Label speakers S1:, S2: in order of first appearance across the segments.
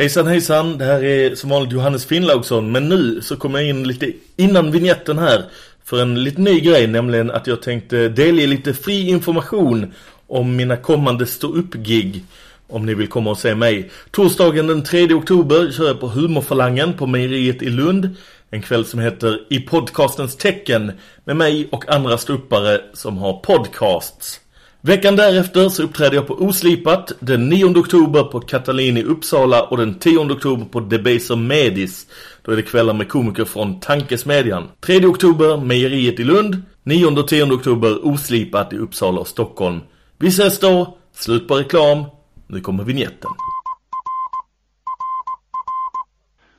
S1: Hejsan hejsan, det här är som vanligt Johannes Finnlaugsson. Men nu så kommer jag in lite innan vignetten här För en lite ny grej, nämligen att jag tänkte delge lite fri information Om mina kommande stå-upp-gig Om ni vill komma och se mig. Torsdagen den 3 oktober kör jag på Humorfalangen på Mejeriet i Lund. En kväll som heter I podcastens tecken Med mig och andra ståuppare som har podcasts. Veckan därefter så uppträdde jag på Oslipat den 9 oktober på Katalin i Uppsala och den 10 oktober på Debaser Medis. Då är det kvällar med komiker från Tankesmedjan. 3 oktober Mejeriet i Lund, 9 och 10 oktober Oslipat i Uppsala och Stockholm. Vi ses då, slut på reklam, nu kommer vignetten.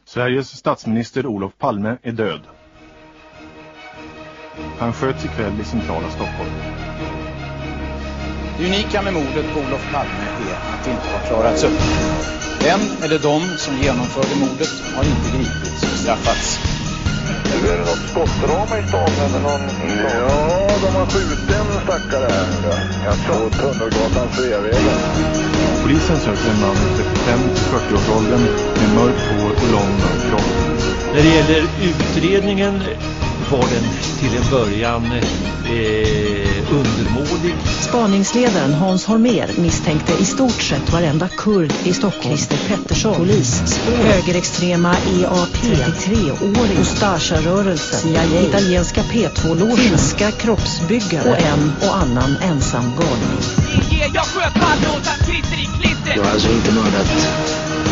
S2: Sveriges statsminister Olof Palme är död. Han sköts ikväll i centrala Stockholm.
S3: Det unika med mordet på Olof Palme är att det inte har klarats upp. Den eller de som genomförde mordet har inte gripits och straffats.
S4: Är det något skottdrama i stan eller någon? Ja, de har skjutit en stackare här. På Tunnelgatan Sveavägen.
S2: Polisen söker en man i 35-40-årsåldern med mörkt hår och lång mörk kropp.
S5: När det gäller utredningen var den till en början eh, undermålig.
S6: Spaningsledaren Hans Holmér misstänkte i stort sett varenda kurd i Stockholm. Christer Pettersson, polis, högerextrema E EAP, 33-åring, Ustasja-rörelsen, CIA, italienska P2-logen, finska kroppsbyggare och en och annan ensam galning.
S7: Jag sköt Palme satt klister i klister.
S8: Jag har alltså inte mördat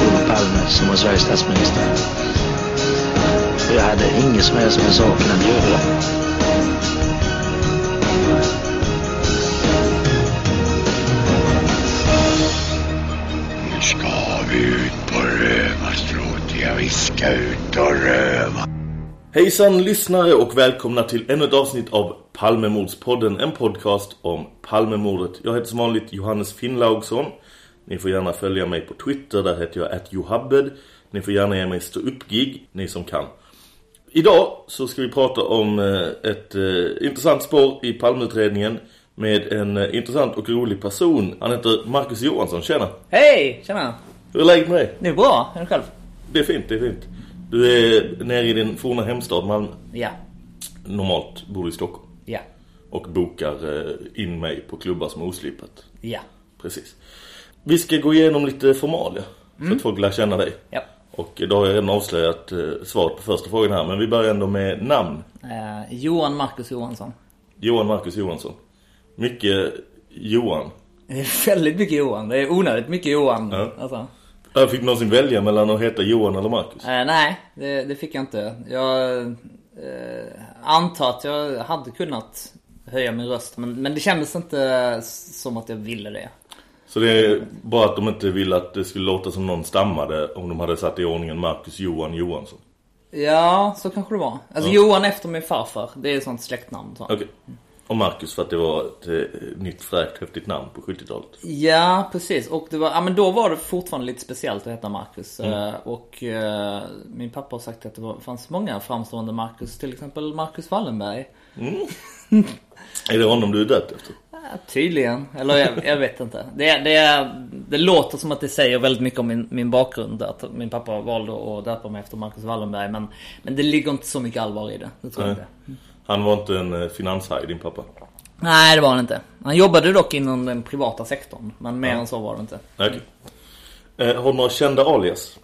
S8: Olof Palme som var Sveriges statsminister. Jag hade inget som helst med saken att göra.
S9: Nu ska vi ut på rövarstråt. Ja, vi ska ut och röva.
S1: Hejsan lyssnare och välkomna till ännu ett avsnitt av Palmemordspodden, en podcast om Palmemordet. Jag heter som vanligt Johannes Finnlaugsson. Ni får gärna följa mig på Twitter, där heter jag @johabbed. Ni får gärna ge mig stå upp gig, ni som kan. Idag så ska vi prata om eh, ett eh, intressant spår i Palmeutredningen med en eh, intressant och rolig person. Han heter Marcus Johansson, tjena!
S10: Hej, tjena.
S1: Hur är läget med dig?
S10: Det är bra, är du själv?
S1: Det är fint, det är fint. Du är nere i din forna hemstad Malmö.
S10: Ja,
S1: Normalt bor du i Stockholm.
S10: ja,
S1: Och bokar in mig på klubbar som är oslipat.
S10: ja.
S1: Precis. Vi ska gå igenom lite formalia. Så
S10: Mm.
S1: att folk lär känna dig.
S10: ja.
S1: Och då har jag redan avslöjat eh, svaret på första frågan här. Men vi börjar ändå med namn.
S10: Eh, Johan Marcus Johansson.
S1: Johan Marcus Johansson. Mycket Johan.
S10: Det är väldigt mycket Johan. Det är onödigt mycket Johan.
S1: Ja.
S10: Alltså.
S1: Jag fick någonsin välja mellan att heta Johan eller Marcus.
S10: Eh, nej, det, det fick jag inte. Jag eh, antar att jag hade kunnat höja min röst. Men, men det kändes inte som att jag ville det.
S1: Så det är bara att de inte ville att det skulle låta som någon stammade om de hade satt i ordningen Marcus Johan Johansson.
S10: Ja, så kanske det var. Alltså Johan efter min farfar. Det är ett sånt släktnamn. Så.
S1: Okej. Och Marcus för att det var ett eh, nytt fräckt häftigt namn på 70-talet.
S10: Ja, precis. Och det var, ja, men då var det fortfarande lite speciellt att heta Marcus.
S1: Mm.
S10: Eh, och eh, min pappa har sagt att det var, fanns många framstående Marcus. Till exempel Marcus Wallenberg.
S1: Är det honom du är döpt efter?
S10: Ja, tydligen. Eller jag, jag vet inte. Det, det, det låter som att det säger väldigt mycket om min, min bakgrund. Att min pappa valde att döpa mig efter Marcus Wallenberg. Men, men det ligger inte så mycket allvar i det. Det tror jag inte.
S1: Han var inte en eh, finanshaj, din pappa.
S10: Nej, det var han inte. Han jobbade dock inom den privata sektorn. Men mer än så var det inte.
S1: Okej. Eh, har du några kända alias?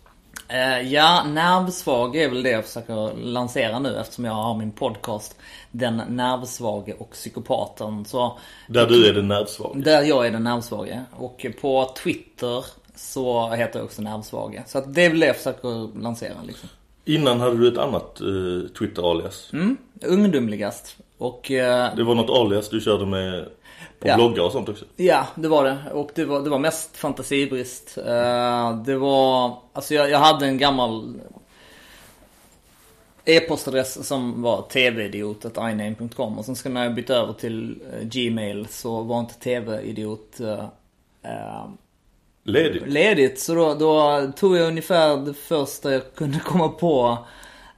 S10: Eh, ja, nervsvag är väl det jag försöker lansera nu eftersom jag har min podcast Den nervsvage och psykopaten. Så
S1: Där du är den nervsvag.
S10: där jag är den nervsvage. Och på Twitter så heter jag också nervsvage. Så det är väl det jag försöker lansera liksom.
S1: Innan hade du ett annat eh, Twitter-alias.
S10: Mm, ungdomligast. Och eh,
S1: Det var något alias du körde med på
S10: Ja.
S1: bloggar och sånt också.
S10: Ja, det var det. Och det var, det var mest fantasibrist. Eh, det var, alltså jag, jag hade en gammal e-postadress som var tvidiot.iname.com och sen ska när jag bytte över till eh, Gmail så var inte tvidiot uh,
S1: Ledigt.
S10: ledigt. Så då, då tog jag ungefär det första jag kunde komma på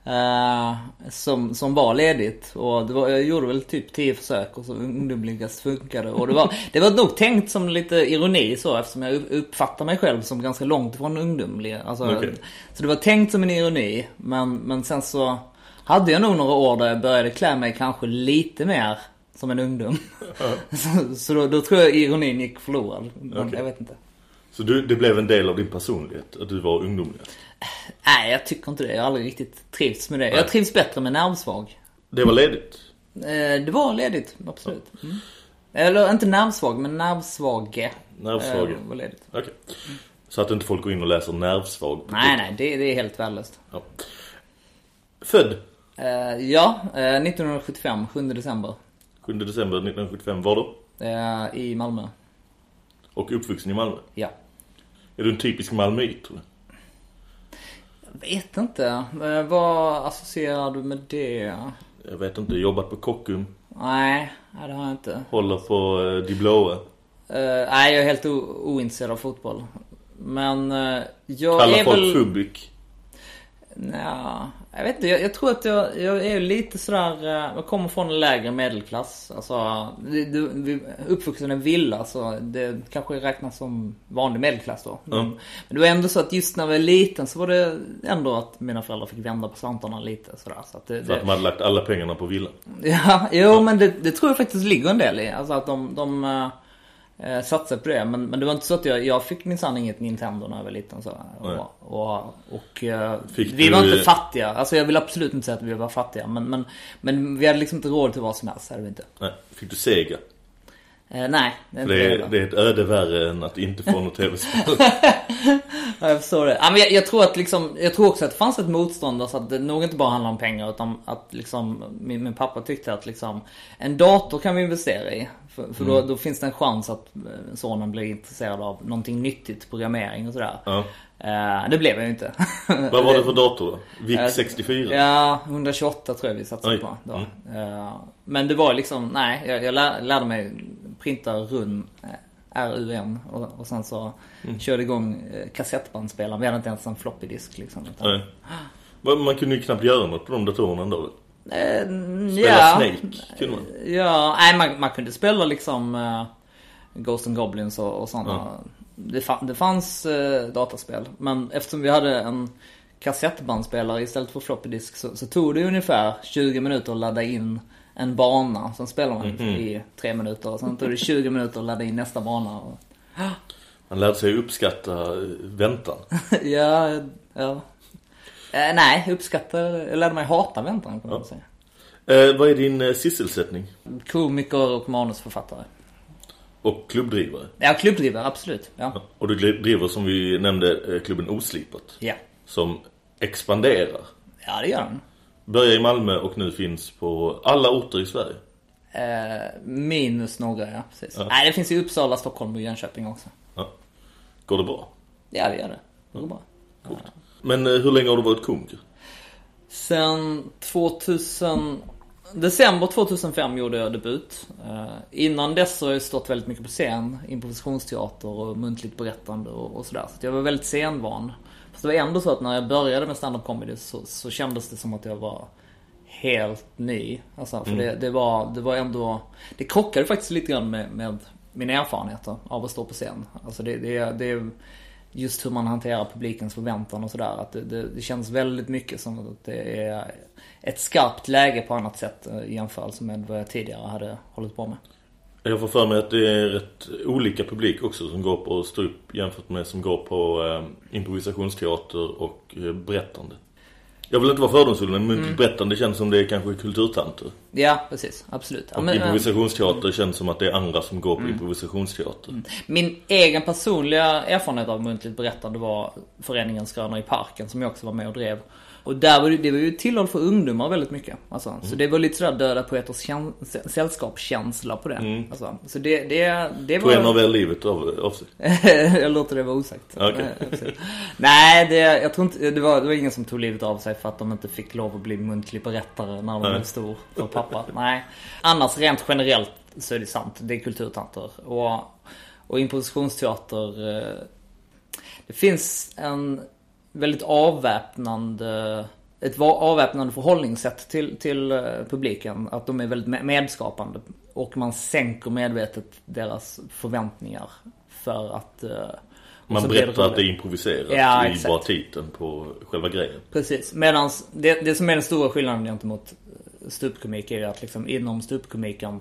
S10: Eh, som, som var ledigt. Och var, jag gjorde väl typ 10 försök och så ungdomligast funkade. Och det var, det var nog tänkt som lite ironi så eftersom jag uppfattar mig själv som ganska långt ifrån ungdomlig. Alltså,
S1: Okej.
S10: Så det var tänkt som en ironi. Men, men sen så hade jag nog några år där jag började klä mig kanske lite mer som en ungdom. så så då, då tror jag ironin gick förlorad. Men
S1: Okej.
S10: jag vet inte.
S1: Så du, det blev en del av din personlighet, att du var ungdomlig?
S10: Nej, jag tycker inte det. Jag har aldrig riktigt trivts med det.
S1: Nej.
S10: Jag trivs bättre med nervsvag.
S1: Det var ledigt?
S10: Eh, det var ledigt, absolut. Mm. Eller inte nervsvag, men nervsvage.
S1: Nervsvag?
S10: Eh, var ledigt.
S1: Okej. Så att inte folk går in och läser nervsvag
S10: Nej, nej, det, det är helt värdelöst.
S1: Ja. Född
S10: Eh, ja, eh, 1975, 7 december.
S1: 7 december 1975, var då?
S10: I Malmö.
S1: Och uppvuxen i Malmö?
S10: Ja.
S1: Är du en typisk malmöit tror du?
S10: Jag vet inte. Eh, vad associerar du med det?
S1: Jag vet inte, jobbat på Kockum,
S10: Nej, det har jag inte.
S1: håller på uh, De Blåa.
S10: Eh, nej, jag är helt ointresserad av fotboll. Men uh, jag
S1: Kallar
S10: är
S1: folk
S10: väl...
S1: Fubik.
S10: Nja, jag vet inte. Jag, jag tror att jag, jag är lite sådär... eh, Jag kommer från en lägre medelklass. Alltså, det, det, uppvuxen i en villa så det kanske räknas som vanlig medelklass då.
S1: Mm.
S10: men det var ändå så att just när jag var liten så var det ändå att mina föräldrar fick vända på slantarna lite sådär. Så att det,
S1: För att de hade lagt alla pengarna på villan.
S10: Ja, jo men det, det tror jag faktiskt ligger en del i. Alltså att de, de eh, satsade på det. Men, men det var inte så att jag, jag fick minsann inget Nintendo när jag var liten. Så. Och, och, och eh, vi
S1: du-
S10: var inte fattiga. Alltså jag vill absolut inte säga att vi var fattiga. Men, men, men vi hade liksom inte råd till vad som helst. Hade vi inte.
S1: Nej, fick du Sega?
S10: Eh, nej, det är
S1: det. är, det är ett öde värre än att inte få något tv-spel.
S10: Ja, jag förstår det. Ja, men jag, jag, tror att liksom, jag tror också att det fanns ett motstånd. Alltså att det nog inte bara handlar om pengar. Utan att liksom, min, min pappa tyckte att liksom, en dator kan vi investera i. För, för då,
S1: Mm.
S10: då finns det en chans att eh, sonen blir intresserad av någonting nyttigt, programmering och sådär.
S1: Ja.
S10: Eh, det blev jag ju inte.
S1: Vad var det för dator då? VIC
S10: Eh,
S1: 64?
S10: Ja, 128 tror jag vi satsade
S1: Oj.
S10: på. Då.
S1: Mm.
S10: Eh, men det var liksom, nej, jag, jag lär, lärde mig printa run RUN och, och sen så
S1: Mm.
S10: körde igång kassettbandspelaren. Vi hade inte ens en floppy disk liksom. Utan,
S1: Nej. Man kunde ju knappt göra något på de datorerna ändå.
S10: Eh,
S1: Spela
S10: ja,
S1: Snake kunde man.
S10: Ja, nej man, man kunde spela liksom uh, Ghost and Goblins och, och sådana.
S1: Ja.
S10: Det, fa- det fanns eh, dataspel. Men eftersom vi hade en kassettbandspelare istället för floppy disk så, så tog det ungefär 20 minuter att ladda in en bana. Sen spelade man
S1: Mhm.
S10: i tre minuter. Och sen tog det 20 minuter att ladda in nästa bana. Och,
S1: Man lärde sig uppskatta eh, väntan.
S10: ja, ja. Eh, nej, uppskattar, jag lärde mig hata väntan kan man
S1: Ja.
S10: säga.
S1: Eh, vad är din eh, sysselsättning?
S10: Komiker och manusförfattare.
S1: Och klubbdrivare?
S10: Ja, klubbdrivare, absolut. Ja.
S1: Och du driver som vi nämnde eh, klubben Oslipat.
S10: Ja.
S1: Som expanderar.
S10: Ja, det gör den.
S1: Börjar i Malmö och nu finns på alla orter i Sverige.
S10: Eh, minus några, ja. Precis.
S1: Ja.
S10: Nej, det finns i Uppsala, Stockholm och Jönköping också.
S1: Ja. Går det bra?
S10: Ja, det gör det. Det går bra.
S1: Men eh, hur länge har du varit komiker?
S10: Sen 2000... December 2005 gjorde jag debut. Eh, innan dess så har jag stått väldigt mycket på scen. Improvisationsteater och muntligt berättande och, och sådär. Så jag var väldigt scenvan. Fast det var ändå så att när jag började med stand-up comedy så, så kändes det som att jag var helt ny. Alltså, för
S1: Mm.
S10: det, det, var, det var ändå... Det krockade faktiskt lite grann med, med mina erfarenheter av att stå på scen. Alltså det, det, det just hur man hanterar publikens förväntan och sådär. Att det, det, det känns väldigt mycket som att det är ett skarpt läge på annat sätt eh, i jämförelse med vad jag tidigare hade hållit på med.
S1: Jag får för mig att det är rätt olika publik också som går på stå upp jämfört med som går på eh, improvisationsteater och eh, berättande. Jag vill inte vara fördomsfull men muntligt
S10: Mm.
S1: berättande känns som det är kanske kulturtanter.
S10: Ja, precis. Absolut. Ja, men, eh,
S1: improvisationsteater känns som att det är andra som går på
S10: Mm.
S1: improvisationsteater.
S10: Min egen personliga erfarenhet av muntligt berättande var föreningen Skrönor i parken som jag också var med och drev. Och där var det, det var ju tillhåll för ungdomar väldigt mycket. Alltså, Så
S1: Mm.
S10: det var lite sådär döda poeters käns- sä- sällskapskänsla på det.
S1: Mm.
S10: Alltså, så det, det, det
S1: Tog
S10: var...
S1: en av er livet av, av sig?
S10: jag låter det vara osagt. Precis. Nej, det, jag tror inte, det var, det var ingen som tog livet av sig för att de inte fick lov att bli muntlig berättare när de
S1: Nej.
S10: blev stor för pappa. Nej. Annars rent generellt så är det sant. Det är kulturtanter. Och, och improvisationsteater. eh, Det finns en väldigt avväpnande ett avväpnande förhållningssätt till, till eh, publiken. Att de är väldigt me- medskapande. Och man sänker medvetet deras förväntningar för att... eh,
S1: Man berättar att det är improviserat
S10: Ja, exakt.
S1: bara titeln på själva grejen.
S10: Precis. Medan det, det som är den stora skillnaden gentemot ståuppkomik är ju att liksom inom ståuppkomiken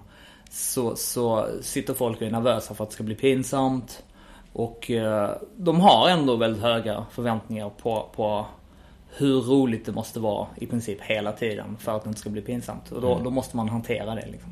S10: så, så sitter folk och är nervösa för att det ska bli pinsamt. Och eh, de har ändå väldigt höga förväntningar på, på hur roligt det måste vara i princip hela tiden för att det inte ska bli pinsamt. Och då,
S1: Mm.
S10: då måste man hantera det liksom.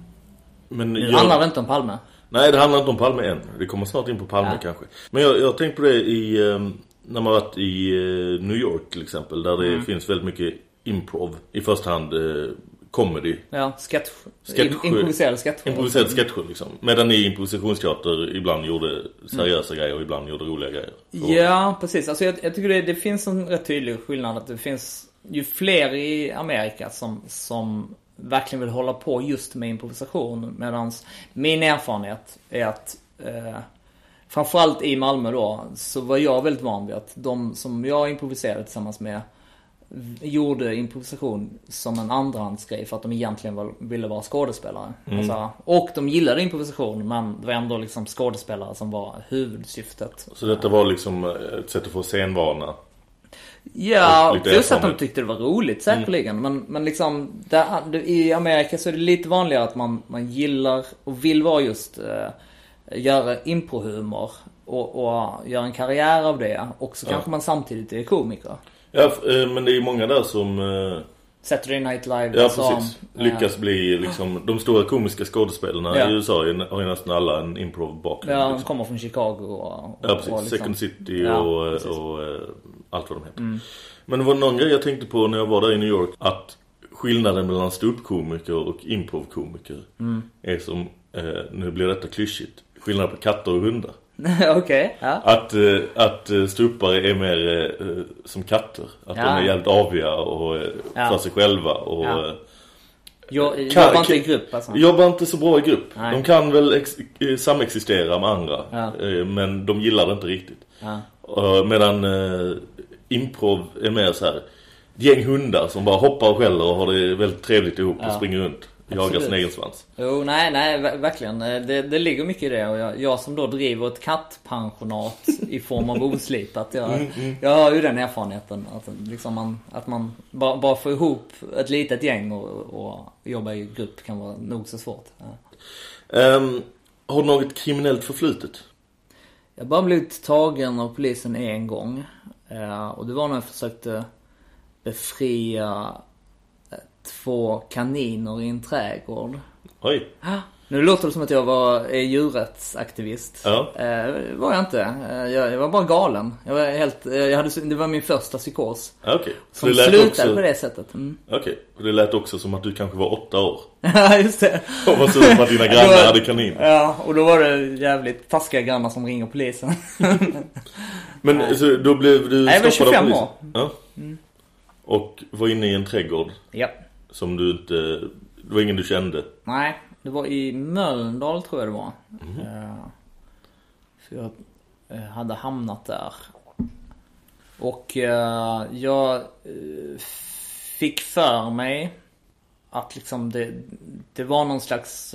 S1: Men jag-
S10: handlar det inte om Palme.
S1: Nej, det handlar inte om Palme än. Det kommer snart in på Palme
S10: Ja.
S1: kanske. Men jag, jag har tänkt på det i, eh, när man varit i eh, New York till exempel. Där det
S10: Mm.
S1: finns väldigt mycket improv. I första hand eh, comedy.
S10: Ja, sketch.
S1: Sketch-
S10: Improviserade sketcher.
S1: Improviserade sketcher liksom. Medan ni i improvisationsteater ibland gjorde seriösa grejer och ibland gjorde roliga grejer.
S10: Ja, precis. Alltså jag, jag tycker det, det finns en rätt tydlig skillnad att det finns ju fler i Amerika som, som verkligen vill hålla på just med improvisation. Medan min erfarenhet är att eh, framförallt i Malmö då så var jag väldigt van vid att de som jag improviserade tillsammans med gjorde improvisation som en andrahandsgrej för att de egentligen var, ville vara skådespelare.
S1: Mm.
S10: Alltså, och de gillade improvisation men det var ändå liksom skådespelare som var huvudsyftet.
S1: Så detta var liksom eh, ett sätt att få scenvana.
S10: Ja, plus att de tyckte det var roligt säkerligen. Men, men liksom, där, det- i Amerika så är det lite vanligare att man, man gillar och vill vara just eh, göra improhumor och, och göra en karriär av det. Och så
S1: Ja.
S10: kanske man samtidigt är komiker.
S1: Ja, eh, men det är ju många där som... eh,
S10: Saturday Night Live.
S1: Ja,
S10: alltså,
S1: precis.
S10: eh,
S1: Lyckas bli liksom... De stora komiska skådespelarna
S10: Ja.
S1: i USA har ju nästan alla en improv-bakgrund.
S10: Ja, de
S1: liksom.
S10: kommer från Chicago och... och
S1: Ja, precis.
S10: och liksom-
S1: Second City
S10: Ja,
S1: och,
S10: precis.
S1: och, eh, allt vad de heter.
S10: Mm.
S1: Men det var någon grej jag tänkte på när jag var där i New York. Att skillnaden mellan ståuppkomiker och improvkomiker
S10: Mm.
S1: är som, eh, nu blir detta klyschigt, skillnad på katter och hundar.
S10: Okej, ja.
S1: Att, eh, att eh, ståuppare är mer eh, som katter. Att
S10: Ja.
S1: de är jävligt aviga och
S10: Ja.
S1: för sig själva. Och,
S10: Ja. Jag, jobbar inte i grupp alltså.
S1: Jobbar inte så bra i grupp.
S10: Nej.
S1: De kan väl ex- samexistera med andra.
S10: Ja.
S1: Men de gillar det inte riktigt. Medan improv är mer så här gäng hundar som bara hoppar och skäller och har det väldigt trevligt ihop och springer runt. Jagar
S10: Absolut.
S1: sin egen svans.
S10: Jo, nej, nej, ver- verkligen. Eh, Det, det ligger mycket i det. Och jag, jag som då driver ett kattpensionat i form av oslipat. Jag,
S1: Mm, mm.
S10: jag har ju den erfarenheten. Att, liksom man, att man bara, bara får ihop ett litet gäng och, och jobba i grupp kan vara nog så svårt.
S1: Ehm, har du något kriminellt förflutet?
S10: Jag har bara blivit tagen av polisen en gång. Eh, och det var när jag försökte befria två kaniner i en trädgård.
S1: Oj.
S10: Nu låter det som att jag var djurrättsaktivist.
S1: Ja.
S10: Eh, var jag inte. Eh, jag, jag var bara galen. Jag var helt, eh, jag hade, det var min första psykos.
S1: Ja, Okej. Så
S10: Som
S1: det lät
S10: slutade
S1: också-
S10: på det sättet. Mm.
S1: Okej. Och det lät också som att du kanske var åtta år.
S10: Ja, just det.
S1: Och var sur för att dina grannar
S10: var-
S1: hade kanin.
S10: Ja, och då var det jävligt taskiga grannar som ringer polisen.
S1: Men så då blev du
S10: Nej, jag var
S1: stoppad av
S10: 25
S1: polisen?
S10: år.
S1: Ja.
S10: Mm.
S1: Och var inne i en trädgård?
S10: Ja.
S1: Som du inte... Det var ingen du kände?
S10: Nej, det var i Mölndal tror jag det var. Eh, för jag eh, hade hamnat där. Och eh, jag fick för mig att liksom det, det var någon slags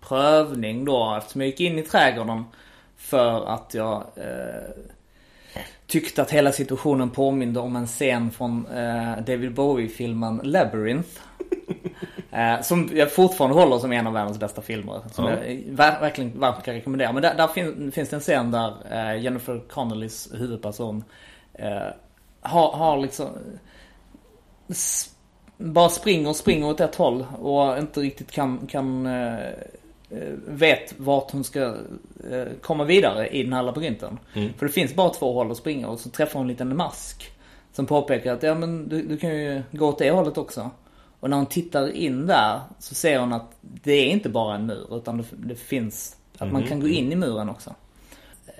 S10: prövning då eftersom jag gick in i trädgården. För att jag tyckte att hela situationen påminde om en scen från eh, David Bowie-filmen Labyrinth. Eh, som jag fortfarande håller som en av världens bästa filmer. Som
S1: Ja.
S10: jag ver- verkligen varmt kan rekommendera. Men där, där fin- finns det en scen där eh, Jennifer Connellys huvudperson eh, har, har liksom bara springer och springer åt ett håll och inte riktigt kan, kan eh, vet vart hon ska eh, komma vidare i den här labyrinten.
S1: Mm.
S10: För det finns bara två håll att springa och så träffar hon en liten mask. Som påpekar att ja men du, du kan ju gå åt det hållet också. Och när hon tittar in där så ser hon att det är inte bara en mur utan det, det finns att man
S1: Mhm.
S10: kan gå in i muren också. Eh,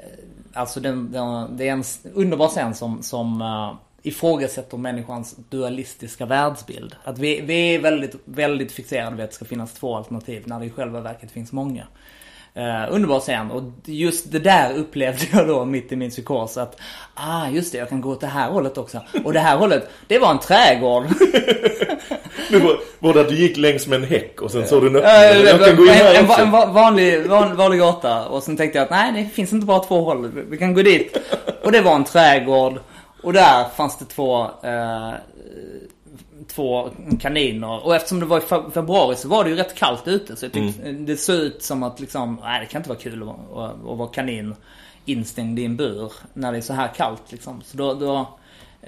S10: Alltså den, det är en underbar scen som, som uh, ifrågasätter människans dualistiska världsbild. Att vi, vi är väldigt, väldigt fixerade vid att det ska finnas två alternativ när det i själva verket finns många. Eh, underbar scen och just det där upplevde jag då mitt i min psykos att ah just det jag kan gå åt det här hållet också. Och det här hållet, det var en trädgård.
S1: Det var, var det att du gick längs med en häck och sen såg du en
S10: Eh,
S1: öppning? Jag kan gå in
S10: en,
S1: här
S10: en,
S1: också.
S10: en va- vanlig, van, vanlig gata och sen tänkte jag att nej det finns inte bara två håll, vi kan gå dit. Och det var en trädgård och där fanns det två eh, Två kaniner och eftersom det var i fe- februari så var det ju rätt kallt ute så jag tyckte det såg ut som att liksom, nej det kan inte vara kul att, att, att vara kanin instängd i en bur när det är så här kallt liksom. Så då, då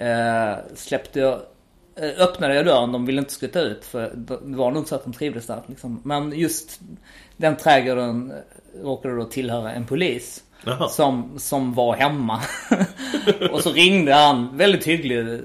S10: eh, släppte jag eh, öppnade jag dörren, de ville inte skutta ut för det var nog så att de trivdes där liksom. Men just den trädgården eh, råkade då tillhöra en polis. Som, som var hemma. och så ringde han väldigt hygglig eh,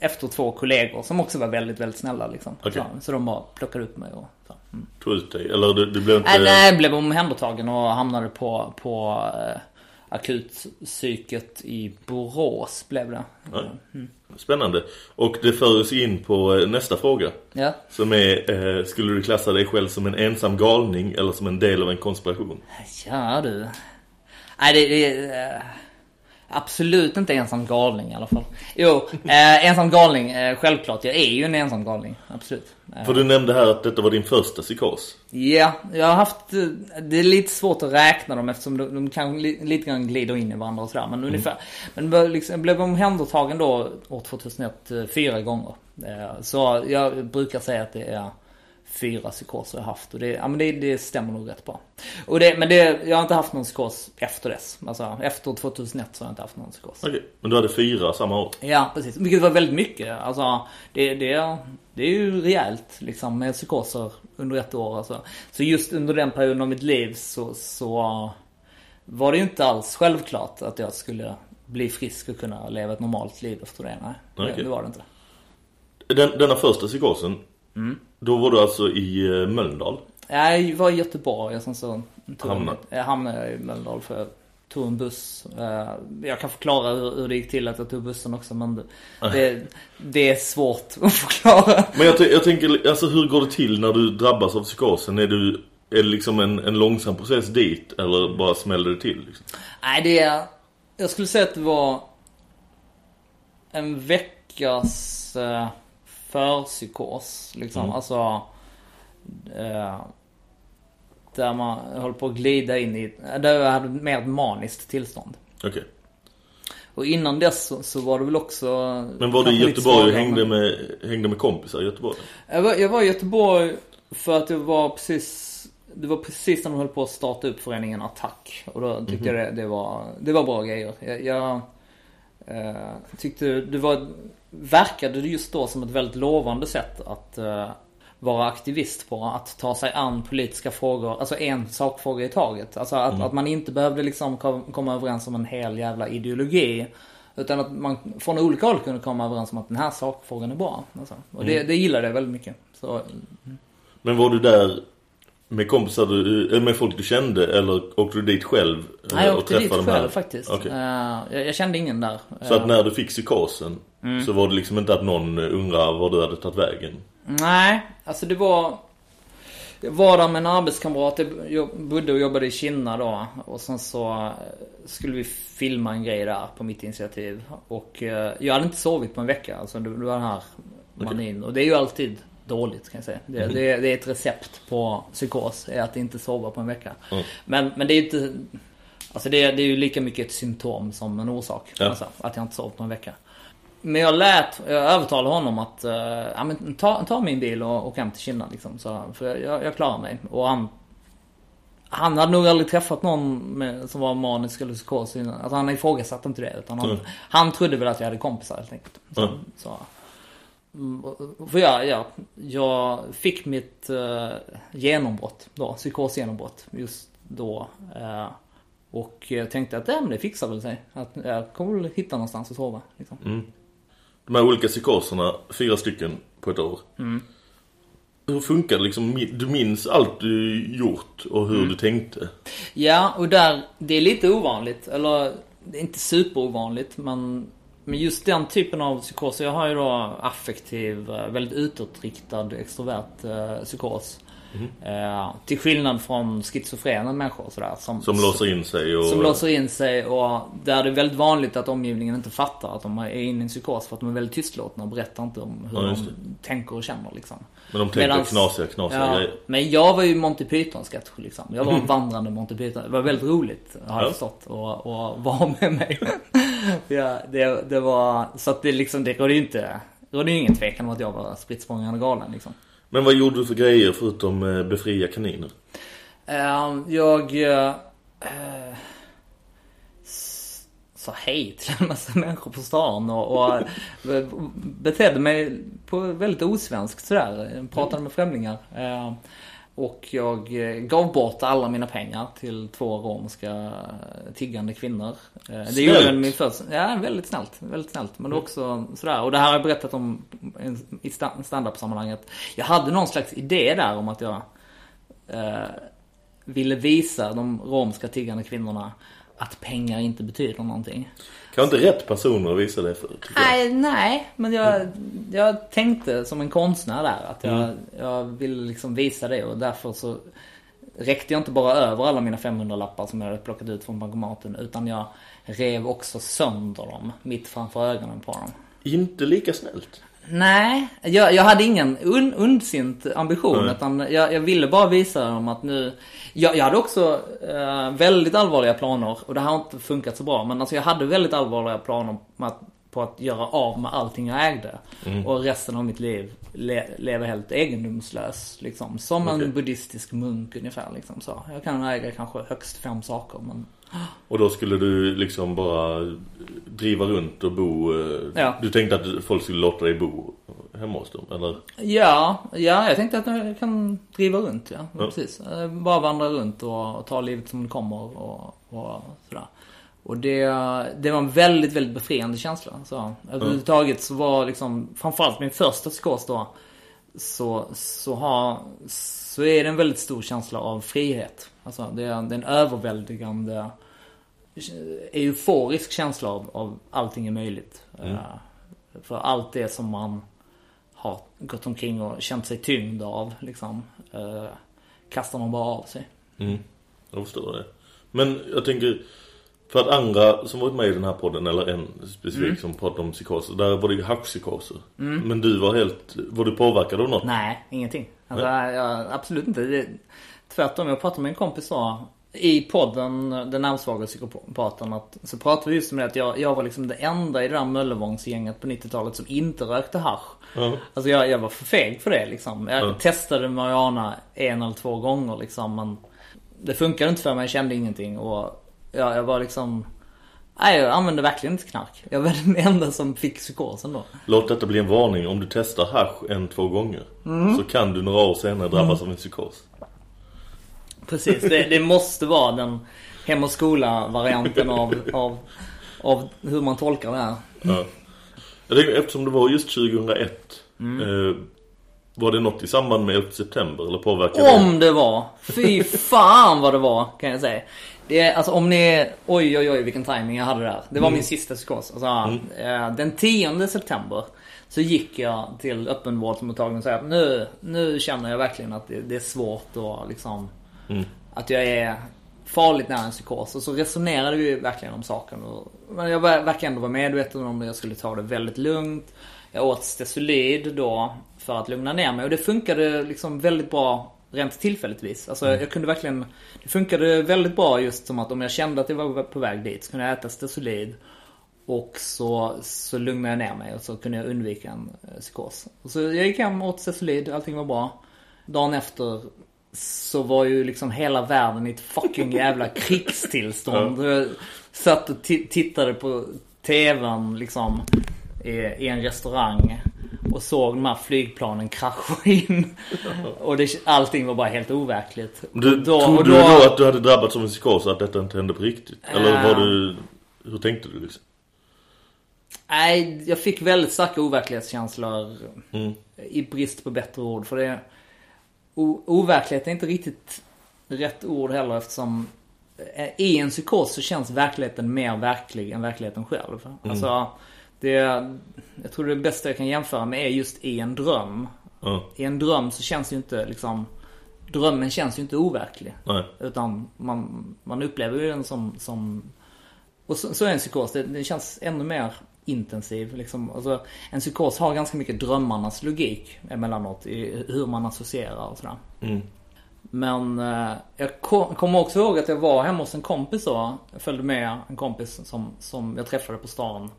S10: efter två kollegor som också var väldigt, väldigt snälla liksom.
S1: Okej.
S10: Så, så de bara plockade upp mig och så. Mm.
S1: Tog ut dig? Eller du, du blev inte...
S10: Nej, nej, jag blev omhändertagen och hamnade på, på eh, akutpsyket i Borås blev det.
S1: Nej. Spännande. Och det för oss in på eh, nästa fråga.
S10: Ja.
S1: Som är, eh, skulle du klassa dig själv som en ensam galning eller som en del av en konspiration?
S10: Ja du. Nej det, det är eh, absolut inte ensam galning i alla fall. Jo, eh, ensam galning, eh, självklart. Jag är ju en ensam galning. Absolut. Eh,
S1: För du nämnde här att detta var din första psykos.
S10: Ja, jag har haft... eh, Det är lite svårt att räkna dem eftersom de, de kan li, lite grann glida in i varandra och sådär. Men ungefär. Men liksom, jag blev omhändertagen då år 2001 eh, fyra gånger. Eh, Så jag brukar säga att det är fyra psykoser jag har haft. Och det, ja, men det, det stämmer nog rätt bra. Och det, men det, jag har inte haft någon psykos efter dess. Alltså efter 2001 så har jag inte haft någon psykos.
S1: Okej, men du hade fyra samma år.
S10: Ja, precis. Vilket var väldigt mycket. Alltså, det, det, det är ju rejält liksom med psykoser under ett år. Alltså. Så just under den perioden av mitt liv så, så var det ju inte alls självklart att jag skulle bli frisk och kunna leva ett normalt liv efter det. Nej, det, det var det inte.
S1: Den, denna första psykosen,
S10: Mm.
S1: då var du alltså i eh, Mölndal.
S10: Jag var i Göteborg och sen så
S1: Hamnade.
S10: jag hamnade jag i Mölndal för jag tog en buss. Eh, Jag kan förklara hur, hur det gick till att jag tog bussen också men det, det, är svårt att förklara.
S1: Men jag, jag tänker, alltså hur går det till när du drabbas av psykosen? Är, du, är det liksom en, en långsam process dit eller bara smäller det till? Liksom?
S10: Nej, det är... Jag skulle säga att det var en veckas eh, förpsykos. Liksom.
S1: Mm.
S10: Alltså... Eh, där man höll på att glida in i... Där jag hade mer ett maniskt tillstånd.
S1: Okej.
S10: Och innan dess så, så var det väl också...
S1: Men var du i Göteborg och hängde
S10: men-
S1: med, hängde med kompisar i Göteborg?
S10: Jag var, jag var i Göteborg för att det var precis Det var precis när de höll på att starta upp föreningen Attack Och då tyckte jag det, det, var, det var bra grejer Jag, jag eh, tyckte det var Verkade det just då som ett väldigt lovande sätt att eh, vara aktivist på Att ta sig an politiska frågor Alltså en sakfråga i taget Alltså att, att man inte behövde liksom kom, komma överens om en hel jävla ideologi utan att man från olika håll kunde komma överens om att den här sakfrågan är bra. Alltså. Och det, det gillade jag väldigt mycket. Så,
S1: Men var du där med kompisar du, eh, med folk du kände eller åkte du dit själv? eh,
S10: nej, jag
S1: och
S10: åkte dit själv faktiskt. Eh, jag, jag kände ingen där.
S1: Så
S10: Eh,
S1: att när du fick psykosen
S10: Mm.
S1: så var det liksom inte att någon undrar var du hade tagit vägen?
S10: Nej, alltså det var... Jag var där med en arbetskamrat. Jag bodde och jobbade i Kina då. Och sen så eh, skulle vi filma en grej där på mitt initiativ. Och eh, jag hade inte sovit på en vecka. Alltså det, var den här manin. Och det är ju alltid dåligt kan jag säga. Det,
S1: Mhm.
S10: det, det är ett recept på psykos. Är att inte sova på en vecka.
S1: Mm.
S10: Men, men det är inte... Alltså det, det är ju lika mycket ett symptom som en orsak.
S1: Ja.
S10: Alltså, att jag inte sovit på en vecka. Men jag lät, jag övertalade honom att eh, ja, men ta, ta min bil och åka hem till Kina liksom. Så, för jag, jag klarar mig. Och han han hade nog aldrig träffat någon med, som var manisk eller psykos innan. Alltså han ifrågasatte inte det. Utan han,
S1: Mm.
S10: han trodde väl att jag hade kompisar helt enkelt. Så,
S1: Mm.
S10: så. Mm, För jag, ja, jag fick mitt uh, genombrott då, psykosgenombrott just då. eh, och jag tänkte att men det fixar väl sig. Att jag kommer väl hitta någonstans att sova. Liksom.
S1: Mm. De här olika psykoserna, fyra stycken på ett år.
S10: Mm.
S1: Hur funkar det liksom? Du minns allt du gjort och hur
S10: Mm.
S1: du tänkte?
S10: Ja, och där, det är lite ovanligt. Eller, det är inte superovanligt. Men, men just den typen av psykos. Jag har ju då affektiv, eh, väldigt utåtriktad, extrovert eh, psykos. Eh, till skillnad från schizofrena människor och sådär. Som,
S1: Som låser in sig och...
S10: som låser in sig och där det är väldigt vanligt att omgivningen inte fattar att de är inne i en psykos för att de är väldigt tystlåtna och berättar inte om hur
S1: Ja,
S10: de tänker och känner liksom.
S1: Men de tänker
S10: Medans-
S1: knasiga, knasiga
S10: ja,
S1: grejer.
S10: Men jag var ju Monty Python-sketch liksom. Jag var en vandrande Monty Python. Det var väldigt roligt har jag
S1: Ja.
S10: förstått och, och vara med mig. ja, det, det var, så att det liksom, det rådde ju inte, det rådde ju ingen tvekan om att jag var spritt galen liksom.
S1: Men vad gjorde du för grejer förutom eh, befria kaniner?
S10: Ehm, eh, jag eh, sa hej till en massa människor på stan och, och eh, betedde mig på väldigt osvenskt sådär. Pratade med främlingar. Ehm, Eh, och jag eh, gav bort alla mina pengar till två romska tiggande kvinnor. Eh, Det
S1: Snällt.
S10: gjorde min första, ja väldigt snällt. Väldigt snällt. Men är också sådär. Och det här har jag berättat om i sta- standup-sammanhanget. Jag hade någon slags idé där om att jag eh, ville visa de romska tiggande kvinnorna att pengar inte betyder någonting.
S1: Kan inte rätt personer visa det för?
S10: Nej, nej, men jag, jag tänkte som en konstnär där att jag, jag ville liksom visa det och därför så räckte jag inte bara över alla mina 500 lappar som jag hade plockat ut från bankomaten utan jag rev också sönder dem mitt framför ögonen på dem.
S1: Inte lika snällt.
S10: Nej, jag, jag hade ingen un, undsint ambition
S1: Nej.
S10: utan jag, jag ville bara visa dem att nu Jag, jag hade också eh, väldigt allvarliga planer och det har inte funkat så bra men alltså jag hade väldigt allvarliga planer att, på att göra av med allting jag ägde
S1: Mm.
S10: och resten av mitt liv le, leva helt egendomslös liksom. Som
S1: Okej.
S10: en buddhistisk munk ungefär liksom så. Jag kan äga kanske högst fem saker men
S1: Och då skulle du liksom bara driva runt och bo... eh,
S10: Ja.
S1: Du tänkte att folk skulle låta dig bo hemma hos dem, eller?
S10: Ja, ja jag tänkte att jag kan driva runt ja.
S1: Ja.
S10: Precis. Eh, Bara vandra runt och, och ta livet som det kommer och, och sådär. Och det, det var en väldigt, väldigt befriande känsla. Så, överhuvudtaget så var liksom, framförallt min första psykos då, så, så, har, så är det en väldigt stor känsla av frihet. Alltså det är, det är en överväldigande euforisk känsla av, av allting är möjligt.
S1: Mm.
S10: Eh, För allt det som man har gått omkring och känt sig tyngd av liksom. Eh, kastar man bara av sig.
S1: Mm. Jag förstår det. Men jag tänker, för att andra som varit med i den här podden, eller en specifik
S10: Mm.
S1: som pratar om psykoser, där var det ju hackpsykoser. Men du var helt, var du påverkad av något?
S10: Nej, ingenting. Alltså, jag, absolut inte. Det, tvärtom, jag pratade med en kompis sa i podden Den namnsvaga psykopaten att, så pratade vi just om det att jag, jag var liksom det enda i det där Möllevångsgänget på 90-talet som inte rökte hasch.
S1: Ja.
S10: Alltså jag, jag var för feg för det liksom. Jag
S1: Ja.
S10: testade marijuana en eller två gånger liksom men det funkade inte för mig, jag kände ingenting och ja, jag var liksom Nej, jag använde verkligen inte knark. Jag var den enda som fick psykosen då.
S1: Låt detta bli en varning. Om du testar hasch en, två gånger
S10: Mm.
S1: så kan du några år senare drabbas av en psykos.
S10: Precis, det, det måste vara den hem och skola varianten av, av, av hur man tolkar det här.
S1: Ja. Jag tänker, eftersom det var just 2001
S10: Mm.
S1: eh, Var det något i samband med 11 september eller påverkade
S10: Om det var! Fy fan vad det var kan jag säga. Det är, alltså om ni, oj oj oj vilken timing jag hade där. Det var min sista psykos. Alltså, eh, den 10 september så gick jag till öppenvårdsmottagningen och sa att nu, nu känner jag verkligen att det, det är svårt att liksom
S1: Mm.
S10: Att jag är farligt nära en psykos. Och så resonerade vi verkligen om saken. Men jag ver- verkar ändå vara medveten om att jag skulle ta det väldigt lugnt. Jag åt Stesolid då för att lugna ner mig. Och det funkade liksom väldigt bra rent tillfälligtvis. Alltså jag kunde verkligen... Det funkade väldigt bra just som att om jag kände att jag var på väg dit så kunde jag äta Stesolid. Och så, så lugnade jag ner mig och så kunde jag undvika en eh, psykos. Och så jag gick hem, åt Stesolid, allting var bra. Dagen efter så var ju liksom hela världen i ett fucking jävla krigstillstånd. Jag satt och ti- tittade på TVn liksom i, en restaurang. Och såg de här flygplanen krascha in. Och det, allting var bara helt overkligt.
S1: Du,
S10: då,
S1: trodde
S10: och
S1: du då att du hade drabbats av en psykos att detta inte hände på riktigt? Eller
S10: Eh.
S1: var du... Hur tänkte du liksom?
S10: Nej, jag fick väldigt starka overklighetskänslor.
S1: Mm.
S10: I brist på bättre ord. För det... Overklighet är inte riktigt rätt ord heller eftersom eh, i en psykos så känns verkligheten mer verklig än verkligheten själv. Alltså, det... Jag tror det bästa jag kan jämföra med är just i en dröm.
S1: Ja.
S10: I en dröm så känns ju inte liksom drömmen känns ju inte overklig.
S1: Nej.
S10: Utan man, man upplever ju den som, som och så, så är en psykos, det, det känns ännu mer intensiv. Liksom. Alltså, en psykos har ganska mycket drömmarnas logik emellanåt i hur man associerar och sådär.
S1: Mm.
S10: Men eh, jag kom, kommer också ihåg att jag var hemma hos en kompis då. Jag följde med en kompis som, som jag träffade på stan.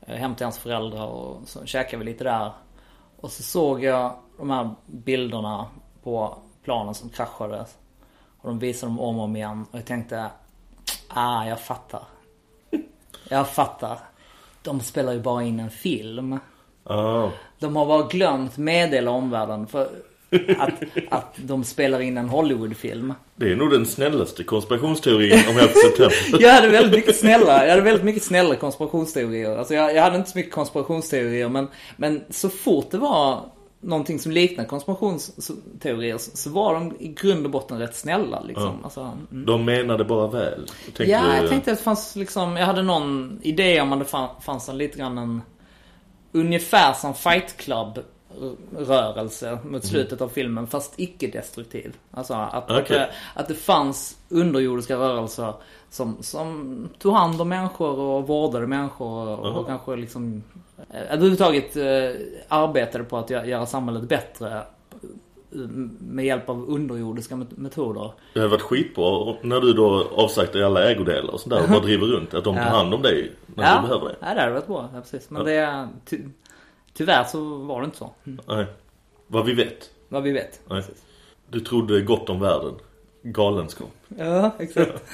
S10: Eh, hem till hans föräldrar och så käkade vi lite där. Och så såg jag de här bilderna på planen som kraschade. Och de visade dem om och om igen. Och jag tänkte, ah jag fattar. Jag fattar. De spelar ju bara in en film.
S1: Ah.
S10: De har bara glömt meddela omvärlden för att, att de spelar in en Hollywoodfilm.
S1: Det är nog den snällaste konspirationsteorin om 11 september.
S10: Jag hade väldigt mycket snälla, jag hade väldigt mycket snälla konspirationsteorier. Alltså jag, jag hade inte så mycket konspirationsteorier men, men så fort det var någonting som liknar konspirationsteorier så, var de i grund och botten rätt snälla liksom.
S1: Ja.
S10: Alltså, mm.
S1: De menade bara väl.
S10: Ja,
S1: du-
S10: jag tänkte att det fanns liksom, jag hade någon idé om att det fann- fanns en lite grann en ungefär som Fight Club rörelse mot slutet av filmen fast icke-destruktiv. Alltså att, att,
S1: Okej.
S10: det, att det fanns underjordiska rörelser som, som tog hand om människor och vårdade människor och, och kanske liksom eh, överhuvudtaget eh, arbetade på att gö- göra samhället bättre med hjälp av underjordiska met- metoder.
S1: Det hade varit skitbra när du då avsagt dig alla ägodelar och sånt där och bara driver runt. Att de tar hand om dig när
S10: ja,
S1: du behöver det.
S10: Ja, det hade varit bra. Ja, precis. Men
S1: Ja.
S10: det... Ty, tyvärr så var det inte så. Mm.
S1: Nej. Vad vi vet.
S10: Vad vi vet.
S1: Nej. Du trodde gott om världen. Galenskap.
S10: Ja, exakt.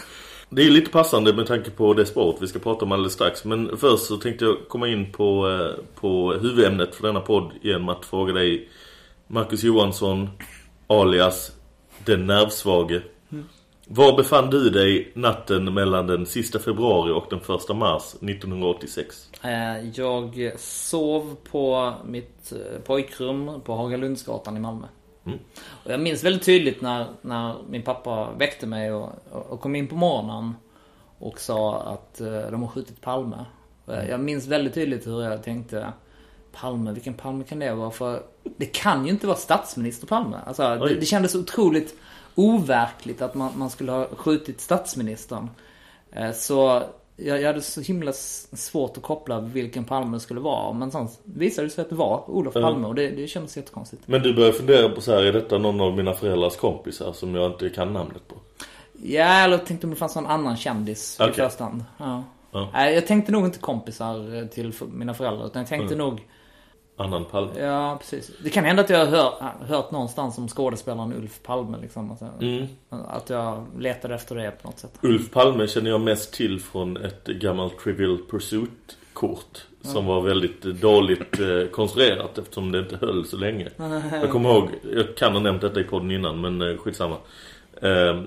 S1: Det är lite passande med tanke på det spåret vi ska prata om alldeles strax. Men först så tänkte jag komma in på, eh, på huvudämnet för denna podd genom att fråga dig Marcus Johansson alias Den nervsvage.
S10: Mm.
S1: Var befann du dig natten mellan den sista februari och den första mars 1986?
S10: Eh, Jag sov på mitt eh, pojkrum på Hagalundsgatan i Malmö.
S1: Mm.
S10: Och jag minns väldigt tydligt när, när min pappa väckte mig och, och kom in på morgonen och sa att eh, de har skjutit Palme. Jag- minns väldigt tydligt hur jag tänkte Palme, vilken Palme kan det vara? För det kan ju inte vara statsminister Palme. Alltså, det, det kändes otroligt overkligt att man, man skulle ha skjutit statsministern. Så jag, jag hade så himla svårt att koppla vilken Palme det skulle vara. Men sen visade det sig att det var Olof. Palme och det, det kändes jättekonstigt.
S1: Men du börjar fundera på så här, är detta någon av mina föräldrars kompisar som jag inte kan namnet på?
S10: Ja, eller tänkte om det fanns någon annan kändis i
S1: Okej.
S10: första hand. Ja.
S1: Ja.
S10: Jag tänkte nog inte kompisar till mina föräldrar. Utan jag tänkte
S1: Mm.
S10: nog,
S1: Annan Palme.
S10: ja precis. Det kan hända att jag har hört, hört någonstans om skådespelaren Ulf Palme liksom. Alltså,
S1: Mm.
S10: Att jag letade efter det på något sätt.
S1: Ulf Palme känner jag mest till från ett gammalt Trivial Pursuit-kort. Som var väldigt dåligt eh, konstruerat eftersom det inte höll så länge. Jag kommer ihåg, jag kan ha nämnt detta i podden innan men eh, skitsamma. Eh,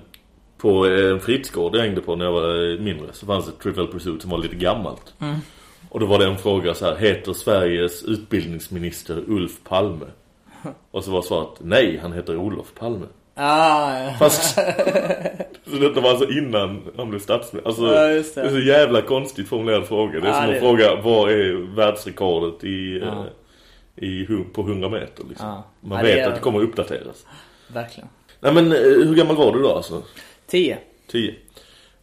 S1: på en fritidsgård jag hängde på när jag var mindre så fanns ett Trivial Pursuit som var lite gammalt. Och då var det en fråga så här, heter Sveriges utbildningsminister Ulf Palme? Och så var svaret, nej han heter Olof Palme.
S10: Ah, ja.
S1: Fast så detta var alltså innan han blev statsminister. Alltså,
S10: Ja, det.
S1: det. är så jävla konstigt formulerad fråga. Det är
S10: Ja,
S1: som
S10: det
S1: att
S10: är
S1: fråga vad är världsrekordet i,
S10: Ja.
S1: eh, i, på 100 meter. Liksom.
S10: Ja.
S1: Man
S10: det
S1: vet
S10: är-
S1: att det kommer att uppdateras.
S10: Verkligen.
S1: Nej men eh, hur gammal var du då alltså?
S10: Tio.
S1: 10.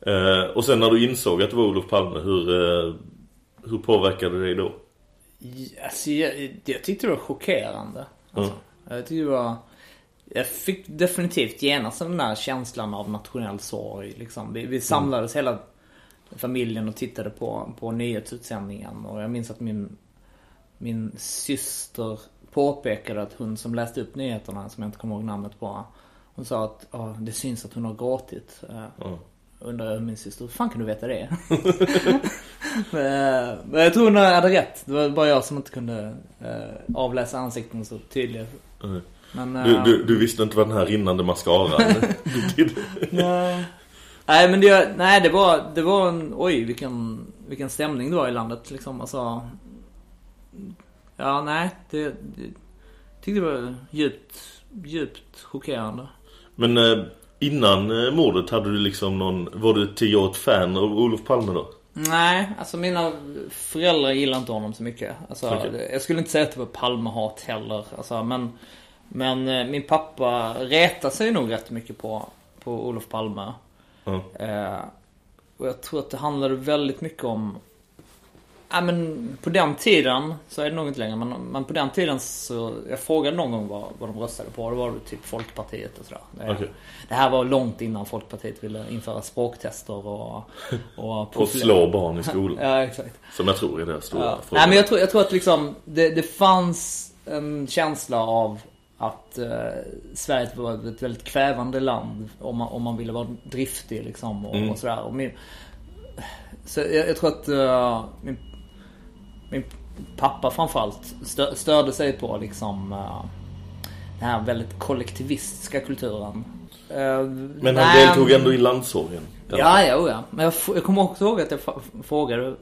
S1: Eh, och sen när du insåg att det var Olof Palme, hur, eh, hur påverkade det dig då?
S10: Alltså, jag, jag tyckte det var chockerande. Alltså, Jag tyckte det var... Jag fick definitivt genast den där känslan av nationell sorg. Liksom. Vi, vi samlades hela familjen och tittade på, på nyhetsutsändningen. Och jag minns att min, min syster påpekade att hon som läste upp nyheterna, som jag inte kommer ihåg namnet på. Hon sa att "Ja, det syns att hon har gråtit.
S1: Ja.
S10: Undrar jag min syster, hur fan kan du veta det? men, men jag tror hon hade rätt. Det var bara jag som inte kunde eh, avläsa ansikten så tydligt.
S1: Mm.
S10: Men,
S1: Du,
S10: eh,
S1: du, du visste inte vad den här rinnande mascaran
S10: nej. nej men det, nej, det var, det var en, oj vilken, vilken stämning det var i landet liksom. Alltså, ja nej, det, det tyckte det var djupt, djupt chockerande.
S1: Men eh, innan eh, mordet hade du liksom någon, var du ett tioårigt fan av Olof Palme då?
S10: Nej, alltså mina föräldrar gillar inte honom så mycket. Alltså,
S1: Okej.
S10: Jag skulle inte säga att det var Palmehat heller. Alltså, men Men eh, min pappa retar sig nog rätt mycket på, på Olof Palme.
S1: Ja.
S10: Eh, och jag tror att det handlade väldigt mycket om Ja men på den tiden, så är det nog inte längre, men, men på den tiden så, jag frågade någon gång vad, vad de röstade på. Det var typ Folkpartiet och sådär. Det,
S1: Okej.
S10: det här var långt innan Folkpartiet ville införa språktester och... Och,
S1: Och slå barn i skolan.
S10: ja exakt.
S1: Som jag tror är det stora
S10: Ja.
S1: frågan.
S10: Nej men jag tror, jag tror att liksom det, det fanns en känsla av att eh, Sverige var ett väldigt kvävande land om man, om man ville vara driftig liksom och,
S1: Mm.
S10: och sådär. Och min, så jag, jag tror att eh, min, min pappa framförallt stö, störde sig på liksom eh, den här väldigt kollektivistiska kulturen. Eh,
S1: Men han
S10: nej,
S1: deltog ändå i landsorgen.
S10: Ja, ja, ja. Men jag, jag kommer också ihåg att jag frågade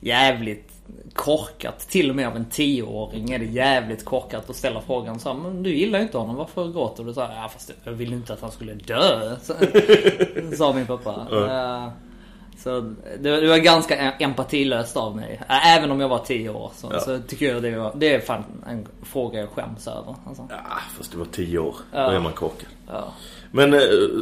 S10: jävligt korkat. Till och med av en tioåring är det jävligt korkat att ställa frågan så här, men du gillar ju inte honom, varför gråter du? Så här, ja fast jag ville inte att han skulle dö. Sa min pappa. Eh, Så det, det var ganska em- empatilöst av mig. Även om jag var tio år så,
S1: Ja.
S10: så tycker jag det, var, det är fan en fråga jag skäms över. Alltså.
S1: Ja, fast det var tio år.
S10: Ja.
S1: Då är man korkad.
S10: Ja.
S1: Men eh,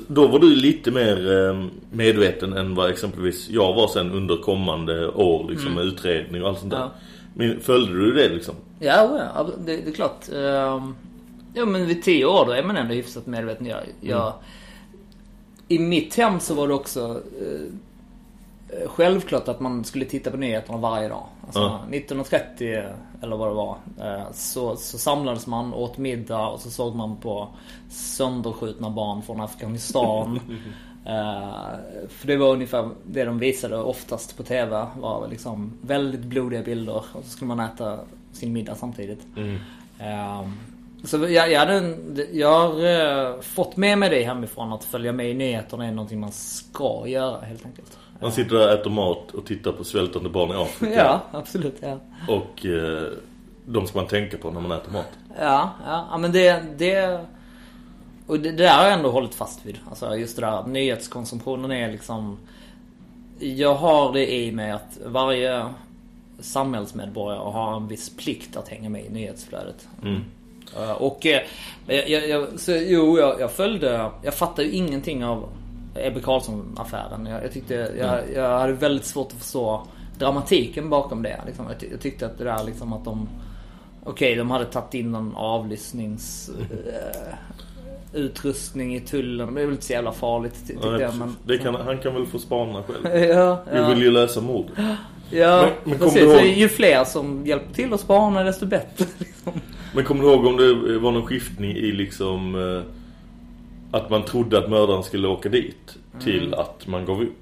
S1: då var du lite mer eh, medveten än vad exempelvis jag var sen under kommande år liksom
S10: Mm.
S1: med utredning och allt sånt där.
S10: Ja.
S1: Men följde du det liksom?
S10: Ja, ja det, det är klart. Ehm, Ja men vid tio år då är man ändå hyfsat medveten. Jag, jag, I mitt hem så var det också eh, självklart att man skulle titta på nyheterna varje dag. Alltså,
S1: Ja.
S10: 1930 eller vad det var. eh, Så, så samlades man, åt middag och så såg man på sönderskjutna barn från Afghanistan. Eh, för det var ungefär det de visade oftast på TV. Var liksom väldigt blodiga bilder. Och så skulle man äta sin middag samtidigt.
S1: Mm.
S10: Eh, så jag, jag, hade jag har fått med mig det hemifrån. Att följa med i nyheterna är någonting man ska göra helt enkelt.
S1: Man sitter där och äter mat och tittar på svältande barn i Afrika.
S10: Ja, absolut. Ja.
S1: Och eh, de ska man tänka på när man äter mat.
S10: Ja, ja, men det, det... Och det, det där har jag ändå hållit fast vid. Alltså just det där nyhetskonsumtionen är liksom... Jag har det i mig att varje samhällsmedborgare har en viss plikt att hänga med i nyhetsflödet.
S1: Mm.
S10: Uh, Och eh, jag, jag, jag, så, jo, jag, jag följde... Jag fattade ju ingenting av Ebbe Carlsson-affären. Jag, jag tyckte... Jag, jag hade väldigt svårt att förstå dramatiken bakom det. Liksom. Jag, ty, jag tyckte att det där liksom att de... Okej, de hade tagit in någon avlyssnings... eh, utrustning i tullen. Det är väl inte så jävla farligt ty- tyckte
S1: Nej,
S10: jag. Men,
S1: det kan, han kan väl få spana själv.
S10: Ja,
S1: Vi
S10: ja.
S1: vill ju lösa mord.
S10: Ja,
S1: Men- men
S10: precis. Så Ju fler som hjälper till att spana desto bättre. Liksom.
S1: Men kommer du ihåg om det var någon skiftning i liksom eh, att man trodde att mördaren skulle åka dit till
S10: Mm.
S1: att man gav upp?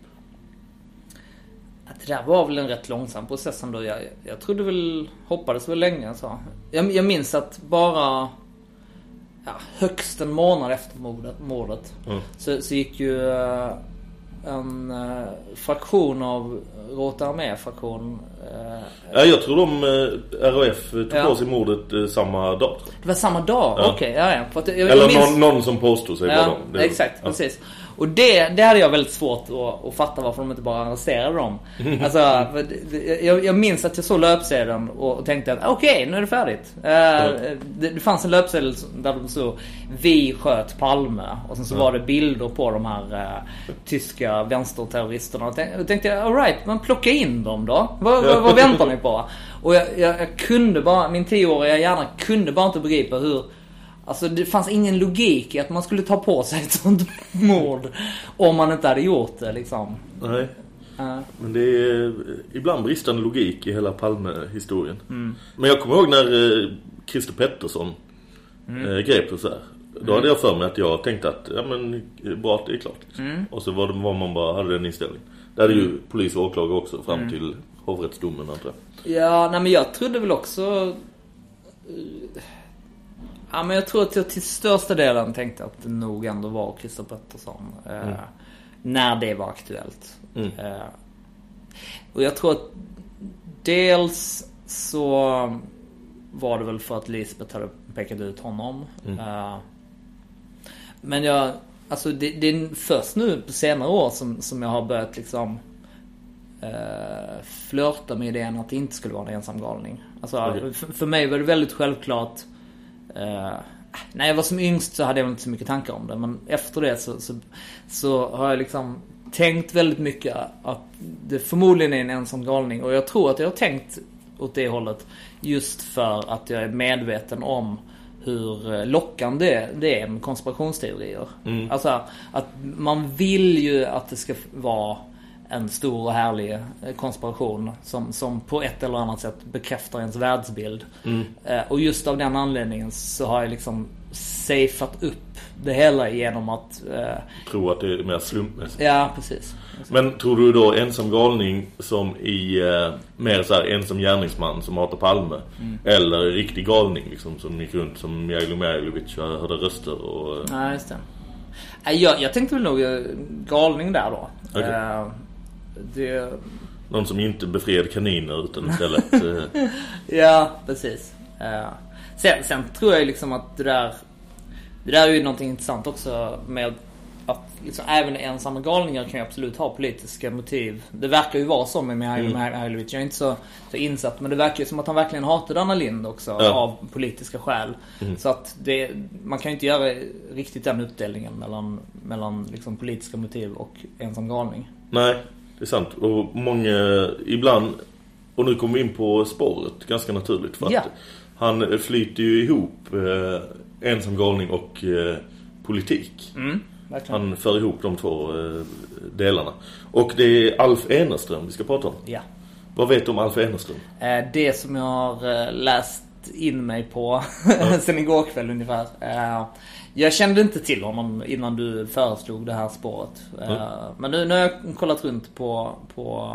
S10: Att det där var väl en rätt långsam process ändå. Jag, jag trodde väl, hoppades väl länge alltså. Jag, jag minns att bara ja, högst en månad efter mordet, mordet
S1: Mm.
S10: så, så gick ju eh, en uh, fraktion av Rota Armé-fraktion. eh,
S1: Ja, jag tror de eh, RAF tog
S10: Ja.
S1: på sig mordet eh, samma dag. jag.
S10: Det var samma dag?
S1: Ja.
S10: Okej, ja, ja. Att jag, jag
S1: Eller
S10: minns-
S1: någon, någon som påstod sig vara
S10: Ja,
S1: dem. Det-
S10: exakt.
S1: ja.
S10: Precis. Och det, det hade jag väldigt svårt att, att fatta varför de inte bara arresterade dem. Alltså, jag, jag minns att jag såg löpsedeln och, och tänkte att okej, nu är det färdigt. Eh, det, det fanns en löpsedel där de stod Vi sköt Palme. Och sen så
S1: Ja.
S10: var det bilder på de här eh, tyska vänsterterroristerna. Och tänkte, och tänkte alright, men plocka in dem då. Vad, vad, vad väntar ni på? Och jag, jag, jag kunde bara, min tioåriga hjärna kunde bara inte begripa hur Alltså det fanns ingen logik i att man skulle ta på sig ett sånt mord om man inte hade gjort det liksom.
S1: Nej.
S10: Ja.
S1: Men det är eh, ibland bristande logik i hela Palme-historien.
S10: Mm.
S1: Men jag kommer ihåg när eh, Christer Pettersson
S10: Mm.
S1: eh, grep och så här. Då
S10: Mm.
S1: hade jag för mig att jag tänkte att ja men bra att det är klart.
S10: Mm.
S1: Och så var, det, var man bara hade den inställningen. Det hade ju
S10: Mm.
S1: polis och åklagare också fram
S10: Mm.
S1: till hovrättsdomen antar jag.
S10: Ja, nej men jag trodde väl också... Ja men jag tror att jag till största delen tänkte att det nog ändå var Christer Pettersson. Eh,
S1: Mm.
S10: När det var aktuellt.
S1: Mm.
S10: Eh, och jag tror att dels så var det väl för att Lisbeth hade pekat ut honom.
S1: Mm.
S10: Eh, men jag, alltså det, det är först nu på senare år som, som jag har börjat liksom eh, flörta med idén att det inte skulle vara en ensam galning. Alltså
S1: Okej.
S10: för, för mig var det väldigt självklart eh, När jag var som yngst så hade jag inte så mycket tankar om det. Men efter det så, så, så har jag liksom tänkt väldigt mycket att det förmodligen är en ensam galning. Och jag tror att jag har tänkt åt det hållet. Just för att jag är medveten om hur eh, lockande det är med konspirationsteorier.
S1: Mm.
S10: Alltså att man vill ju att det ska vara en stor och härlig eh, konspiration som, som på ett eller annat sätt bekräftar ens världsbild.
S1: Mm.
S10: Eh, Och just av den anledningen så har jag liksom safeat upp det hela genom att... Eh,
S1: Tror att det är mer slumpmässigt.
S10: ja, precis.
S1: Men tror du då ensam galning som i eh, mer så här ensam gärningsman som hatar Palme?
S10: Mm.
S1: Eller riktig galning liksom som gick runt som Mijailo Mijailovic och hörde röster och... eh,
S10: Nej, just det. Nej, Jag, jag tänkte väl nog eh, galning där då.
S1: Okej.
S10: Eh, det...
S1: Någon som inte befriade kaniner utan istället... eh,
S10: Ja, precis. Sen, sen tror jag liksom att det där... Det där är ju någonting intressant också med att liksom, även ensamma galningar kan ju absolut ha politiska motiv. Det verkar ju vara så med
S1: Mm.
S10: Mihailovic. Jag är inte så, så insatt men det verkar ju som att han verkligen hatade Anna Lind också
S1: Ja.
S10: av politiska skäl.
S1: Mm.
S10: Så att det, man kan ju inte göra riktigt den uppdelningen mellan, mellan liksom politiska motiv och ensam galning.
S1: Nej, det är sant. Och många, ibland, och nu kommer vi in på spåret ganska naturligt. För att
S10: Ja.
S1: han flyter ju ihop eh, ensam galning och eh, politik.
S10: Mm.
S1: Han för ihop de två eh, delarna. Och det är Alf Enerström vi ska prata om.
S10: Ja.
S1: Vad vet du om Alf Enerström?
S10: Eh, Det som jag har eh, läst in mig på sen igår kväll ungefär. Eh, Jag kände inte till honom innan du föreslog det här spåret. Eh,
S1: Mm.
S10: Men nu, nu har jag kollat runt på, på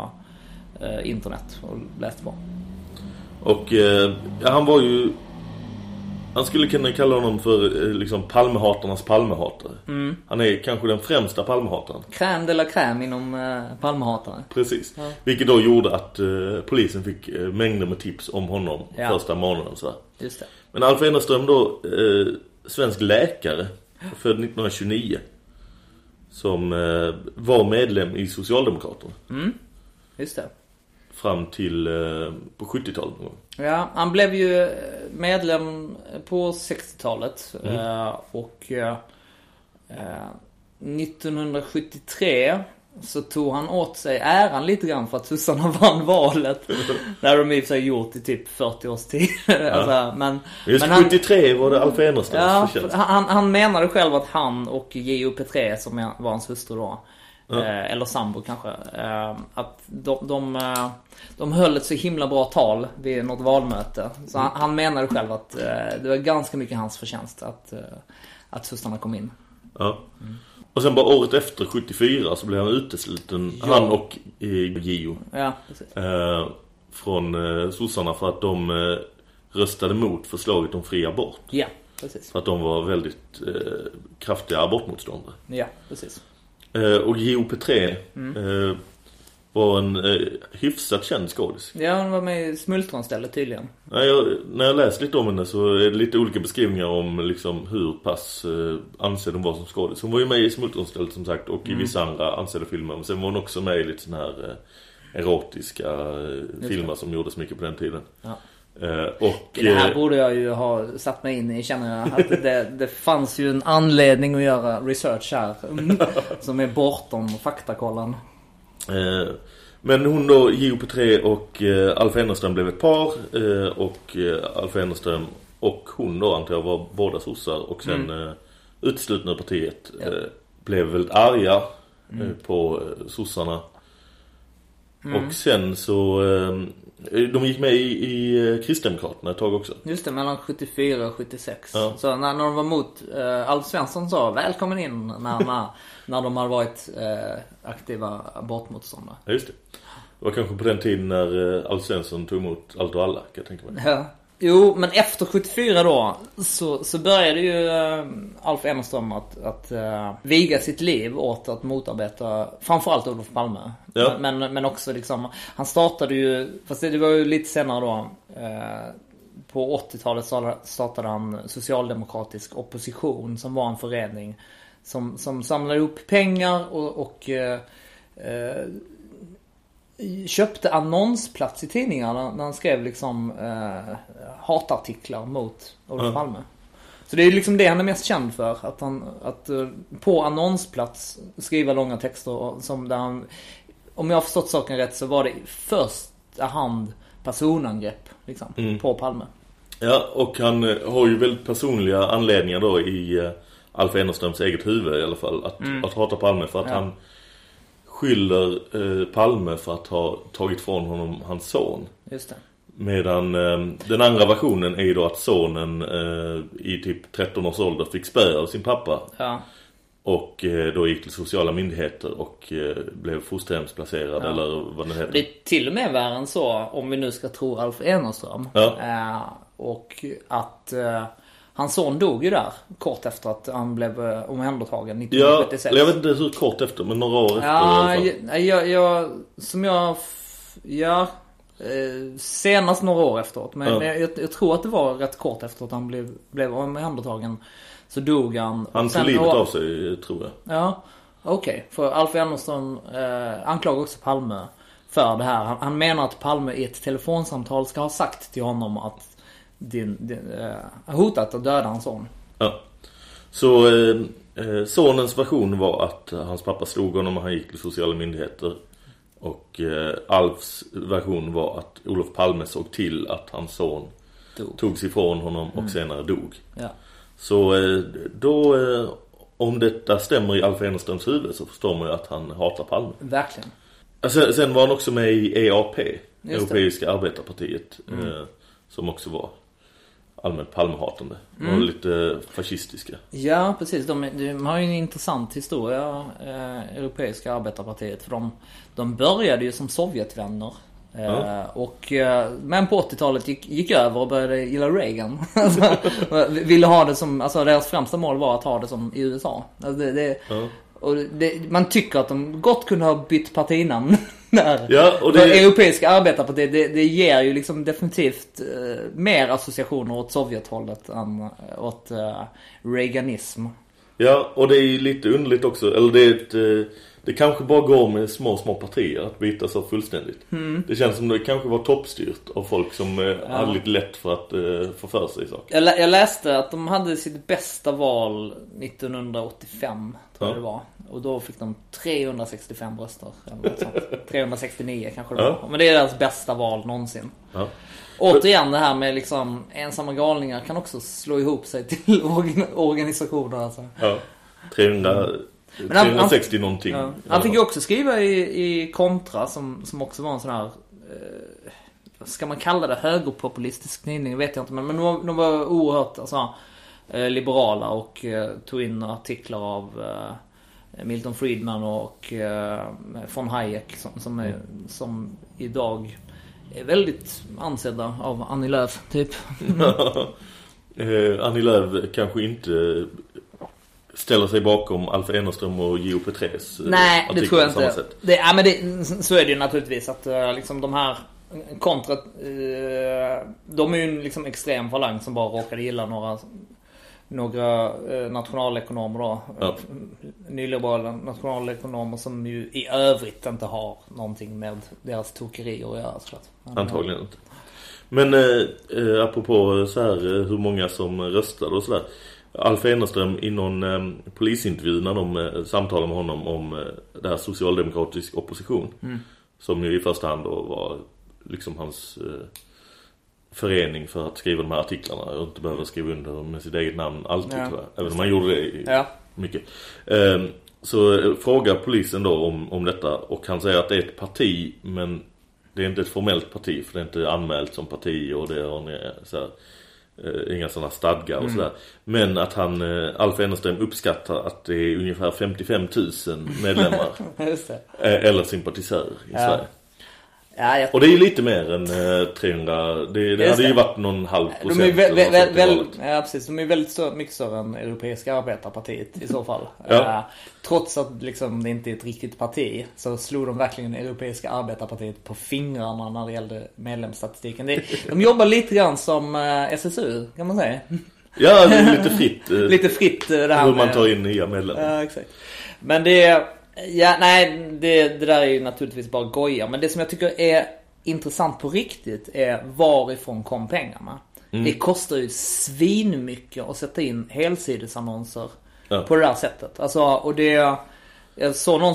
S10: eh, internet och läst på.
S1: Och eh, han var ju... Han skulle kunna kalla honom för eh, liksom Palmehatarnas Palmehatare.
S10: Mm.
S1: Han är kanske den främsta Palmehataren.
S10: Crème de la crème inom eh, Palmehatare.
S1: Precis.
S10: Ja.
S1: Vilket då gjorde att eh, polisen fick eh, mängder med tips om honom
S10: Ja.
S1: första månaden. Så.
S10: Just det.
S1: Men Alf Enerström då, eh, svensk läkare, född 1929. Som eh, var medlem i Socialdemokraterna.
S10: Mm. Just det.
S1: Fram till eh, på 70-talet någon gång.
S10: Ja, han blev ju medlem på 60-talet.
S1: Mm.
S10: eh, Och eh, eh, 1973 så tog han åt sig äran lite grann för att sossarna vann valet. Det har de i och för sig gjort i typ 40 års tid. alltså, men,
S1: Just
S10: men han,
S1: 73 var det Alf Enerströms
S10: ja,
S1: förtjänst.
S10: han, han menade själv att han och J.O. Petré som var hans hustru då.
S1: Ja.
S10: Eh, eller sambo kanske. Eh, att de, de, eh, de höll ett så himla bra tal vid något valmöte. Så han, han menade själv att eh, det var ganska mycket hans förtjänst att, eh, att sossarna kom in.
S1: Ja. Och sen bara året efter, 74, så blev han utesluten,
S10: Ja.
S1: han och eh, Gio.
S10: Ja.
S1: Eh, från eh, sossarna för att de eh, röstade mot förslaget om fri abort.
S10: Ja, precis.
S1: För att de var väldigt eh, kraftiga abortmotståndare.
S10: Ja, precis.
S1: Eh, och Gio Petré
S10: Mm.
S1: Var en eh, hyfsat känd skådis.
S10: Ja, han var med i Smultronstället tydligen.
S1: Ja, jag, när jag läst lite om henne så är det lite olika beskrivningar om liksom, hur pass eh, ansedd hon var som skådis. Hon var ju med i Smultronstället som sagt och i
S10: Mm.
S1: vissa andra ansedda filmer. Men sen var hon också med i lite såna här eh, erotiska eh, filmer som gjordes mycket på den tiden.
S10: Ja.
S1: Eh, och,
S10: Det här
S1: eh,
S10: borde jag ju ha satt mig in i känner jag. Att det, det fanns ju en anledning att göra research här. Mm, som är bortom faktakollen.
S1: Eh, men hon då, Gio Petré och eh, Alf Enerström blev ett par. Eh, och eh, Alf Enerström och hon då antar jag var båda sossar. Och sen
S10: Mm.
S1: uteslutna partiet.
S10: Ja.
S1: Blev väldigt arga
S10: Mm.
S1: på eh, sossarna.
S10: Mm.
S1: Och sen så... De gick med i, i eh, Kristdemokraterna ett tag också.
S10: Just det, mellan 74 och 76.
S1: Ja.
S10: Så när, när de var mot, eh, Alf Svensson sa välkommen in när, när, när de hade varit eh, aktiva abortmotståndare.
S1: Ja, just det. Det var kanske på den tiden när eh, Alf Svensson tog emot allt och alla, kan jag tänka mig.
S10: Ja. Jo, men efter 74 då så, så började ju eh, Alf Enerström att, att eh, viga sitt liv åt att motarbeta framförallt Olof Palme.
S1: Ja.
S10: Men, men också liksom, han startade ju, fast det, var ju lite senare då. Eh, på 80-talet startade- han Socialdemokratisk opposition som var en förening som, som samlade ihop pengar och, och köpte annonsplats i tidningarna när han skrev liksom eh, hatartiklar mot Olof
S1: Ja.
S10: Palme. Så det är liksom det han är mest känd för. Att han, att eh, på annonsplats skriva långa texter som där han, om jag har förstått saken rätt så var det i första hand personangrepp liksom,
S1: Mm.
S10: på Palme.
S1: Ja, och han eh, har ju väldigt personliga anledningar då i eh, Alf Enerströms eget huvud i alla fall. Att,
S10: Mm.
S1: att hata Palme för att
S10: Ja.
S1: han skyller eh, Palme för att ha tagit från honom hans son.
S10: Just det.
S1: Medan eh, den andra versionen är ju då att sonen eh, i typ 13 års ålder fick spö av sin pappa.
S10: Ja.
S1: Och eh, då gick till sociala myndigheter och eh, blev fosterhemsplacerad
S10: Ja.
S1: eller vad det heter.
S10: Det är till och med värre än så om vi nu ska tro Alf Enerström.
S1: Ja.
S10: Eh, och att eh, hans son dog ju där kort efter att han blev omhändertagen
S1: Ja,
S10: 1976.
S1: eller jag vet inte hur kort efter, men några år efter
S10: Ja, jag, jag, jag, som jag, ja, senast några år efteråt. Men
S1: Ja.
S10: jag, jag tror att det var rätt kort efter att han blev, blev omhändertagen. Så dog han.
S1: Han tog livet av sig, tror jag.
S10: Ja, okej. För Alf Enerström eh, anklagar också Palme för det här. Han, han menar att Palme i ett telefonsamtal ska ha sagt till honom att din, din, eh, hotat att döda hans son.
S1: Ja. Så eh, eh, sonens version var att eh, hans pappa slog honom och han gick till sociala myndigheter. Och eh, Alfs version var att Olof Palme såg till att hans son
S10: Dog.
S1: togs ifrån honom och
S10: Mm.
S1: senare dog.
S10: Ja.
S1: Så eh, då, eh, om detta stämmer i Alf Enerströms huvud så förstår man ju att han hatar Palme.
S10: Verkligen.
S1: Sen, sen var han också med i EAP. Europeiska arbetarpartiet.
S10: Mm.
S1: Eh, som också var allmänt Palmehatande. De var
S10: Mm.
S1: lite fascistiska.
S10: Ja, precis. De, de har ju en intressant historia, eh, Europeiska arbetarpartiet. För de, de började ju som Sovjetvänner.
S1: Ja.
S10: och, eh, men på 80-talet gick, gick över och började gilla Reagan. alltså, ville ha det som, alltså deras främsta mål var att ha det som i USA. Alltså det, det,
S1: Ja.
S10: och det, man tycker att de gott kunde ha bytt partinamn. Där.
S1: Ja, och det-
S10: För Europeiska arbetarpartiet, det, det ger ju liksom definitivt eh, mer associationer åt Sovjethållet än eh, åt eh, Reaganism.
S1: Ja, och det är ju lite underligt också. Eller det är ett, eh, Det kanske bara går med små, små partier att byta så fullständigt.
S10: Mm.
S1: Det känns som det kanske var toppstyrt av folk som eh, hade lite lätt för att eh, få för sig saker.
S10: Jag, lä- jag läste att de hade sitt bästa val 1985, tror jag
S1: Ja.
S10: det var. Och då fick de 365 röster. Eller något sånt. 369 kanske det var. Men det är deras bästa val någonsin.
S1: Ja.
S10: Återigen det här med liksom ensamma galningar kan också slå ihop sig till organ- organisationer alltså.
S1: Ja. 300,
S10: Men han-
S1: 360 någonting.
S10: Ja. Han fick ju också skriva i, i Kontra som, som också var en sån här eh, Ska man kalla det högerpopulistisk tidning? vet jag inte men, men de, var, de var oerhört alltså, liberala och eh, tog in artiklar av eh, Milton Friedman och eh, von Hayek som, som, är, som idag är väldigt ansedda av Annie Lööf typ.
S1: eh, Annie Lööf kanske inte ställer sig bakom Alf Enerström och Gio Petrés eh,
S10: Nej, det tror jag inte.
S1: sätt.
S10: Det, ja, men det, så är det ju naturligtvis att eh, liksom de här kontra, eh, de är ju en liksom extrem falang som bara råkade gilla några några eh, nationalekonomer då.
S1: Ja.
S10: Nyliberala nationalekonomer som ju i övrigt inte har någonting med deras tokerier att göra såklart.
S1: Antagligen inte. Men eh, eh, apropå så här eh, hur många som röstade och sådär. Alf Enerström i någon eh, polisintervju när de eh, samtalade med honom om eh, det här socialdemokratisk opposition.
S10: Mm.
S1: Som ju i första hand då var liksom hans eh, förening för att skriva de här artiklarna och inte behöva skriva under med sitt eget namn alltid
S10: Ja.
S1: jag. Även om man gjorde det
S10: Ja.
S1: mycket. Eh, så eh, frågar polisen då om, om detta och han säger att det är ett parti men det är inte ett formellt parti för det är inte anmält som parti och det har ni, så här, eh, inga sådana stadgar och
S10: Mm.
S1: sådär. Men att han, eh, Alf Enerström uppskattar att det är ungefär 55 000 medlemmar eh, eller sympatisörer i
S10: Ja.
S1: Sverige.
S10: Ja, jag,
S1: Och det är ju lite mer än eh, 300, det, det
S10: Just
S1: hade ju
S10: det.
S1: varit någon halv procent.
S10: de är vä- vä- vä- väl, ja, precis. De är väldigt större, mycket större än Europeiska arbetarpartiet i så fall.
S1: Ja.
S10: Eh, trots att liksom, det inte är ett riktigt parti så slog de verkligen Europeiska arbetarpartiet på fingrarna när det gällde medlemsstatistiken. Det, de jobbar lite grann som eh, SSU kan man säga.
S1: Ja, det är lite fritt. eh,
S10: lite fritt eh, det här
S1: Hur man tar in nya medlemmar.
S10: Ja, exakt. Men det, ja, nej, det, det där är ju naturligtvis bara goja. Men det som jag tycker är intressant på riktigt är varifrån kom pengarna?
S1: Mm.
S10: Det kostar ju svinmycket att sätta in helsidesannonser
S1: Ja.
S10: på det där sättet. Alltså, och det... Jag såg någon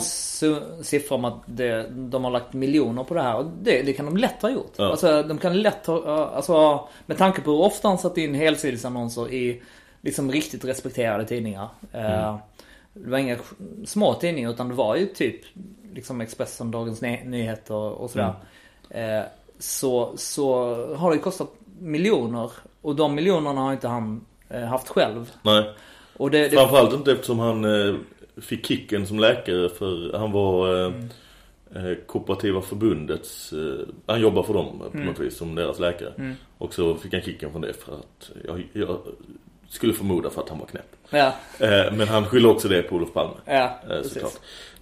S10: siffra om att det, de har lagt miljoner på det här och det, det kan de lätt ha gjort.
S1: Ja.
S10: Alltså de kan lätt ha, alltså med tanke på hur ofta han satt in helsidesannonser i liksom riktigt respekterade tidningar. Eh, Det var inga små tidningar utan det var ju typ liksom Expressen, Dagens Ny- Nyheter och sådär. Eh, så, så har det ju kostat miljoner och de miljonerna har inte han eh, haft själv.
S1: Nej.
S10: Och det, det,
S1: Framförallt inte eftersom han eh, fick kicken som läkare för han var eh, Kooperativa förbundets, eh, han jobbar för dem på
S10: Mm.
S1: något vis som deras läkare.
S10: Mm.
S1: Och så fick han kicken från det för att jag, jag skulle förmoda för att han var knäpp.
S10: Ja.
S1: Eh, men han skyller också det på Olof Palme.
S10: Ja,
S1: eh, såklart.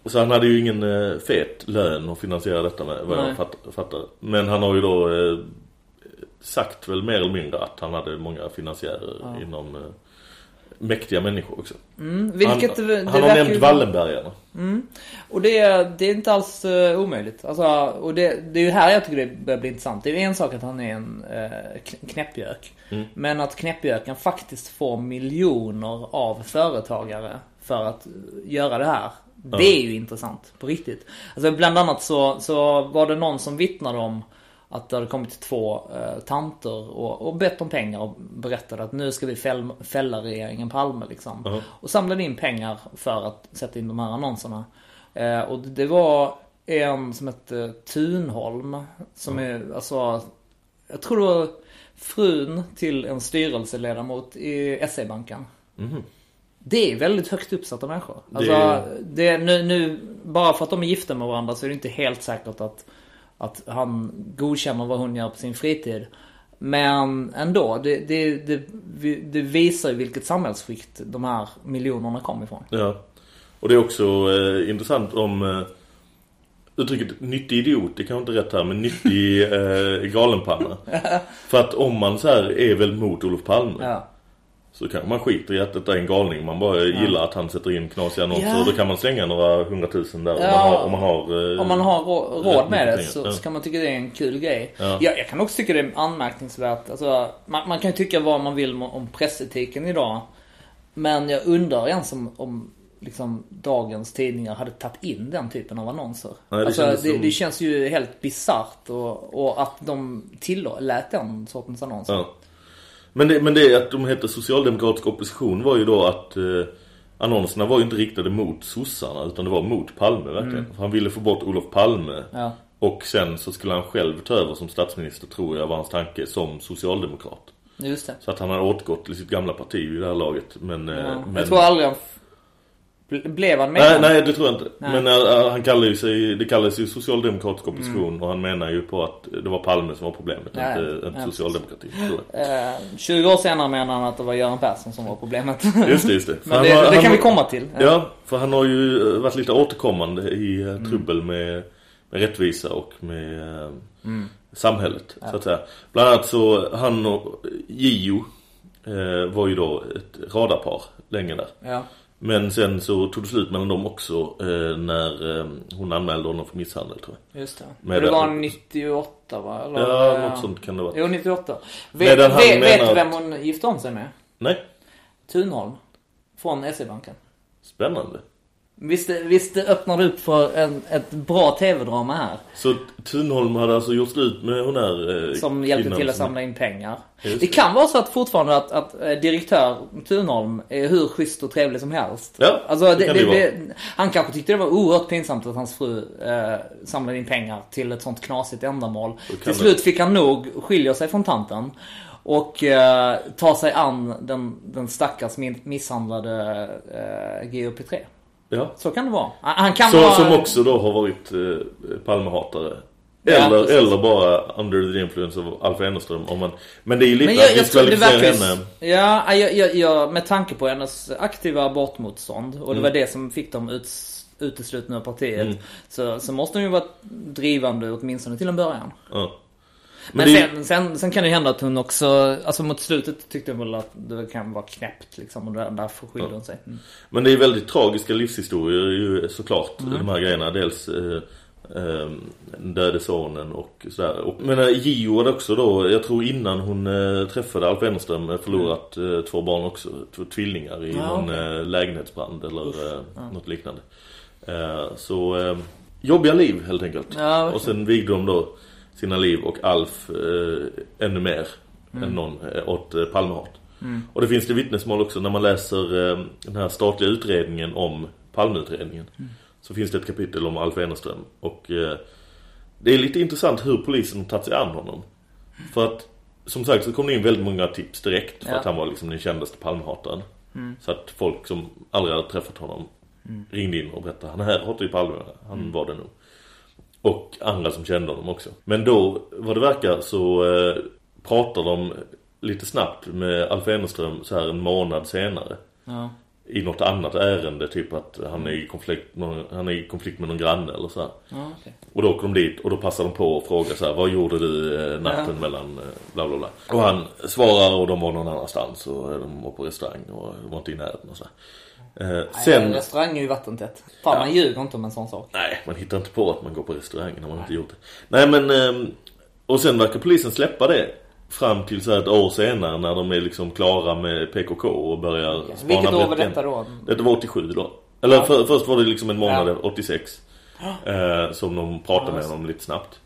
S1: Så han hade ju ingen eh, fet lön att finansiera detta med vad
S10: Nej.
S1: jag fatt, fattar. Men han har ju då sagt väl mer eller mindre att han hade många finansiärer
S10: Ja.
S1: inom mäktiga människor också.
S10: Mm, vilket
S1: han,
S10: det- det
S1: han har nämnt
S10: ju-
S1: Wallenbergarna.
S10: Mm. Och det, är- det är inte alls uh, omöjligt. Alltså, och det, det är ju här jag tycker det börjar bli intressant. Det är en sak att han är en uh, kn- knäppjök.
S1: Mm.
S10: Men att knäppjöken faktiskt får miljoner av företagare för att uh, göra det här. Det är ju intressant, på riktigt. Alltså bland annat så, så var det någon som vittnade om att det hade kommit två eh, tanter och, och bett om pengar och berättade att nu ska vi fäll, fälla regeringen Palme liksom.
S1: Ja.
S10: Och samlade in pengar för att sätta in de här annonserna. Eh, och det var en som hette Tunholm. Som är, alltså, jag tror det var frun till en styrelseledamot i SE-banken.
S1: Mhm.
S10: Det är väldigt högt uppsatta människor.
S1: Det
S10: Alltså,
S1: är-
S10: det, nu, nu, bara för att de är gifta med varandra så är det inte helt säkert att, att han godkänner vad hon gör på sin fritid. Men ändå, det, det, det, det visar ju vilket samhällsskikt de här miljonerna kom ifrån.
S1: Ja. Och det är också eh, intressant om eh, uttrycket nyttig idiot, det kanske inte rätt här, men nyttig eh, galenpanna. För att om man så här är väl mot Olof Palme
S10: Ja.
S1: Så kan man skita i att detta är en galning. Man bara gillar att han sätter in knasiga annonser
S10: Ja.
S1: och då kan man slänga några hundratusen där
S10: Ja.
S1: om man har, om man har, eh,
S10: Om man har rå- råd med det
S1: pengar.
S10: så,
S1: Ja.
S10: så kan man tycka det är en kul grej.
S1: Ja.
S10: Jag, kan också tycka det är anmärkningsvärt. Alltså, man, man kan ju tycka vad man vill om, pressetiken idag. Men jag undrar ens om, om liksom, dagens tidningar hade tagit in den typen av annonser.
S1: Nej, det
S10: alltså,
S1: kändes
S10: det,
S1: som-
S10: det känns ju helt bisarrt och, och att de tillät den sortens annonser.
S1: Men, det, men det att de hette socialdemokratisk opposition var ju då att eh, annonserna var ju inte riktade mot sossarna utan det var mot Palme verkligen.
S10: Mm.
S1: Han ville få bort Olof Palme.
S10: Ja.
S1: Och sen så skulle han själv ta över som statsminister tror jag var hans tanke som socialdemokrat.
S10: Just det.
S1: Så att han har återgått till sitt gamla parti i det här laget. Men, eh,
S10: Ja.
S1: men...
S10: Jag tror aldrig han... Blev han med?
S1: Nej, nej det tror jag inte.
S10: Nej.
S1: Men äh, han kallar ju sig, det kallas ju socialdemokratisk opposition och han menar ju på att det var Palme som var problemet,
S10: Mm. Ja,
S1: inte, inte socialdemokratin. Jag.
S10: Eh, 20 år senare menar han att det var Göran Persson som var problemet.
S1: Just det, just det.
S10: Men
S1: han
S10: det,
S1: har-
S10: det
S1: han
S10: kan
S1: har-
S10: vi komma till.
S1: Ja, för han har ju varit lite återkommande i
S10: Mm.
S1: trubbel med, med rättvisa och med
S10: Mm.
S1: samhället,
S10: Ja.
S1: så att säga. Bland annat så, han och Gio eh, var ju då ett radarpar länge där.
S10: Ja.
S1: Men sen så tog det slut mellan dem också eh, när eh, hon anmälde honom för misshandel tror jag.
S10: Just det.
S1: Med
S10: Och det var
S1: den-
S10: 98 va? Eller,
S1: Ja,
S10: eh,
S1: något sånt kan det vara.
S10: Jo, 98. Vet,
S1: Medan
S10: vet, vet du vem hon gifte om sig med?
S1: Nej,
S10: Tunholm. Från SE-banken.
S1: spännande.
S10: Visst, visst öppnar det upp för en, ett bra tv-drama här.
S1: Så Thunholm hade alltså gjort slut med hon här eh,
S10: Som hjälpte till att samla in pengar.
S1: Just
S10: Det kan vara så att fortfarande att, att eh, direktör Thunholm är hur schysst och trevlig som helst.
S1: Ja,
S10: alltså,
S1: det
S10: det,
S1: kan
S10: det,
S1: det
S10: det, han kanske tyckte det var oerhört pinsamt att hans fru eh, samlade in pengar till ett sånt knasigt ändamål. Till slut fick han nog skilja sig från tanten. Och eh, ta sig an den, den stackars misshandlade eh, GOP3.
S1: Ja.
S10: Så kan det vara. Han kan
S1: Så,
S10: vara...
S1: Som också då har varit eh, Palmehatare.
S10: Ja,
S1: Eller,
S10: precis.
S1: eller bara under the influence av Alf Ennerström. Om man, men det är ju lite
S10: Men jag,
S1: att diskvalificera henne.
S10: Ja, jag, jag, jag, med tanke på hennes aktiva abortmotstånd och det
S1: Mm.
S10: var det som fick dem ut, uteslutna ur partiet.
S1: Mm.
S10: Så, så måste hon ju vara drivande åtminstone till en början.
S1: Ja.
S10: Men,
S1: är-
S10: sen, sen, sen kan det ju hända att hon också, alltså mot slutet tyckte hon väl att det kan vara knäppt liksom och där- därför skyllde hon sig. Mm.
S1: Men det är väldigt tragiska livshistorier ju såklart,
S10: Mm.
S1: de här grejerna. Dels eh, eh, döde sonen och sådär. Och, men eh, Gio hade också då, jag tror innan hon eh, träffade Alf Wennerström, eh, förlorat eh, två barn också. Två tvillingar i
S10: Ja,
S1: någon
S10: okej.
S1: eh, lägenhetsbrand eller eh,
S10: ja.
S1: något liknande. Så jobbiga liv helt enkelt.
S10: Ja,
S1: och sen vigde de då sina liv och Alf eh, ännu mer
S10: Mm.
S1: än någon eh, åt eh, Palmehat.
S10: Mm.
S1: Och det finns det vittnesmål också när man läser eh, den här statliga utredningen om Palmeutredningen.
S10: Mm.
S1: Så finns det ett kapitel om Alf Enerström. Och eh, det är lite intressant hur polisen har tagit sig an honom. För att, som sagt så kom det in väldigt många tips direkt. För
S10: Ja.
S1: att han var liksom den kändaste Palmehataren.
S10: Mm.
S1: Så att folk som aldrig hade träffat honom
S10: Mm.
S1: ringde in och berättade. Han här hatar ju Palme, han
S10: Mm.
S1: var det nog. Och andra som kände honom också. Men då, vad det verkar, så eh, pratar de lite snabbt med Alf Enerström så här en månad senare.
S10: Ja.
S1: I något annat ärende, typ att han är i konflikt, någon, han är i konflikt med någon granne eller så.
S10: Ja, okej.
S1: Och då åker de dit och då passar de på att fråga så här, vad gjorde du eh, natten
S10: Ja.
S1: mellan eh, bla bla bla. Och han svarar och de var någon annanstans och de var på restaurang och de var inte i närheten och så här. Eh,
S10: Sen...
S1: sen,
S10: Restaurang är ju vattentätt. Fan,
S1: Ja.
S10: man ljuger inte om en sån sak.
S1: nej man hittar inte på att man går på restaurang när man inte gjort det. Nej men, eh, och sen verkar polisen släppa det. Fram till så här ett år senare när de är liksom klara med PKK och börjar spana
S10: Vilket år var detta då?
S1: Detta var 87 då. Eller
S10: Ja.
S1: för, först var det liksom en månad,
S10: Ja.
S1: 86. Eh, som de pratade med honom lite snabbt.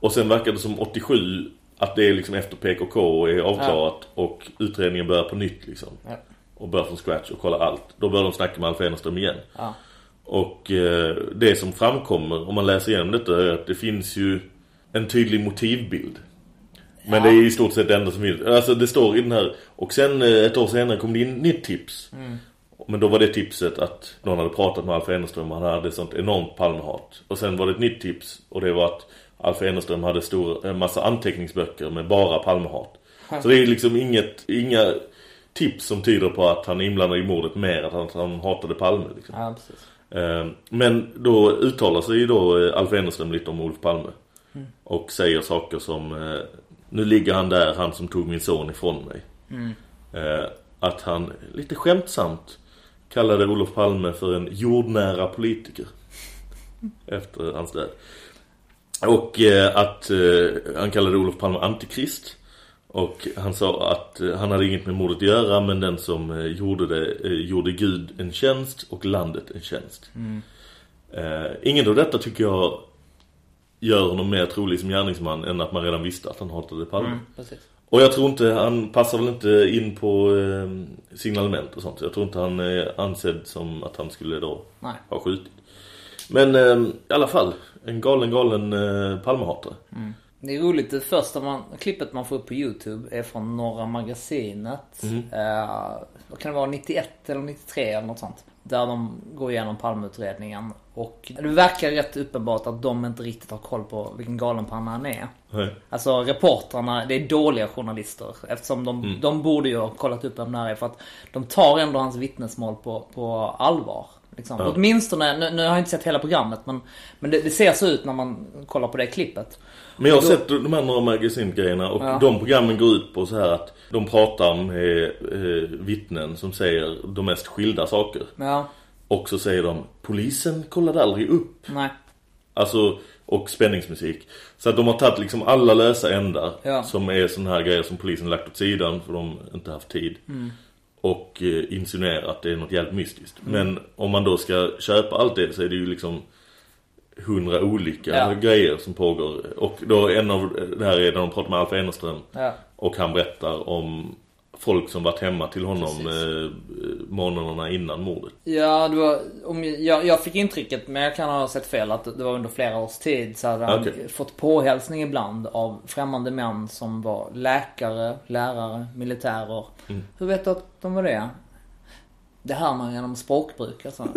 S1: Och sen verkar det som 87 att det är liksom efter PKK är avklarat och utredningen börjar på nytt liksom.
S10: Ja.
S1: Och börjar från scratch och kolla allt. Då börjar de snacka med Alf Enerström igen.
S10: Ja.
S1: Och eh, det som framkommer om man läser igenom detta är att det finns ju en tydlig motivbild. Men det är i stort sett det enda som finns. Alltså det står i den här. Och sen eh, ett år senare kom det in nytt tips.
S10: Mm.
S1: Men då var det tipset att någon hade pratat med Alf Enerström och han hade sånt enormt palmhat. Och sen var det ett nytt tips och det var att Alf Enerström hade stor, en massa anteckningsböcker med bara palmhat. Så det är liksom inget, inga tips som tyder på att han är inblandad i mordet mer att han, att han hatade Palme. Liksom.
S10: Ja, precis.
S1: Eh, Men då uttalar sig ju då eh, Alf Enerström lite om Olof Palme.
S10: Mm.
S1: Och säger saker som eh, Nu ligger han där, han som tog min son ifrån mig.
S10: Mm.
S1: Eh, Att han lite skämtsamt kallade Olof Palme för en jordnära politiker. Efter hans död. Och eh, att han kallade Olof Palme antikrist. Och han sa att eh, han hade inget med mordet att göra men den som eh, gjorde det eh, gjorde Gud en tjänst och landet en tjänst.
S10: Mm.
S1: Eh, ingen av detta tycker jag gör honom mer trolig som gärningsman än att man redan visste att han hatade Palme.
S10: Mm.
S1: Och jag tror inte, han passar väl inte in på eh, signalement och sånt. Jag tror inte han är ansedd som att han skulle då
S10: Nej.
S1: ha skjutit. Men eh, i alla fall, en galen, galen eh, Palmehatare.
S10: Mm. Det är roligt, det första man, klippet man får upp på Youtube är från Norra Magasinet.
S1: Mm.
S10: Eh, vad kan det vara, 91 eller 93 eller något sånt. Där de går igenom Palmeutredningen. Och det verkar rätt uppenbart att de inte riktigt har koll på vilken galenpanna han är.
S1: Nej.
S10: Alltså reportrarna, det är dåliga journalister. Eftersom de,
S1: Mm.
S10: de borde ju ha kollat upp vem det här är. För att de tar ändå hans vittnesmål på, på allvar. Liksom.
S1: Ja.
S10: Åtminstone, nu, nu har jag inte sett hela programmet men, men det, det ser så ut när man kollar på det klippet.
S1: Men jag har
S10: Då-
S1: sett de här några magazingrejerna och
S10: Ja.
S1: de programmen går ut på så här att de pratar med eh, vittnen som säger de mest skilda saker.
S10: Ja,
S1: Och så säger de, polisen kollade aldrig upp.
S10: nej.
S1: Alltså, och spänningsmusik. Så att de har tagit liksom alla lösa ändar
S10: Ja.
S1: som är såna här grejer som polisen lagt åt sidan för de inte haft tid.
S10: Mm.
S1: Och eh, insinuerat att det är något jävligt mystiskt.
S10: Mm.
S1: Men om man då ska köpa allt det så är det ju liksom hundra olika
S10: Ja.
S1: grejer som pågår. Och då en av det här är när de pratar med Alf Enerström.
S10: Ja.
S1: Och han berättar om folk som varit hemma till honom
S10: Precis.
S1: eh, månaderna innan mordet.
S10: Ja, det var, om jag, jag, fick intrycket, men jag kan ha sett fel, att det var under flera års tid så hade han fått påhälsning ibland av främmande män som var läkare, lärare, militärer.
S1: Mm.
S10: Hur vet du att de var det? Det hör man genom språkbruk alltså.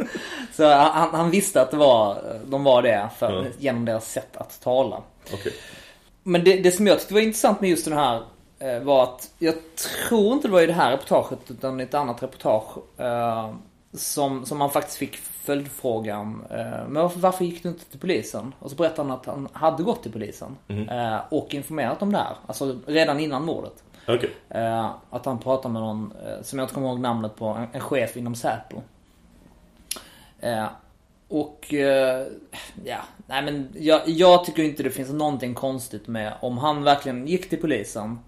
S10: Så han, han visste att det var, de var det för,
S1: Ja.
S10: genom deras sätt att tala.
S1: Okej.
S10: Men det, det som jag tyckte var intressant med just den här var att jag tror inte det var i det här reportaget utan i ett annat reportage eh, som, som man faktiskt fick följdfrågan eh, Men varför, varför gick du inte till polisen? Och så berättade han att han hade gått till polisen eh, och informerat om det här. Alltså redan innan mordet. Eh, att han pratade med någon, eh, som jag inte kommer ihåg namnet på, en, en chef inom Säpo. Eh, och eh, ja, nej men jag, jag tycker inte det finns någonting konstigt med om han verkligen gick till polisen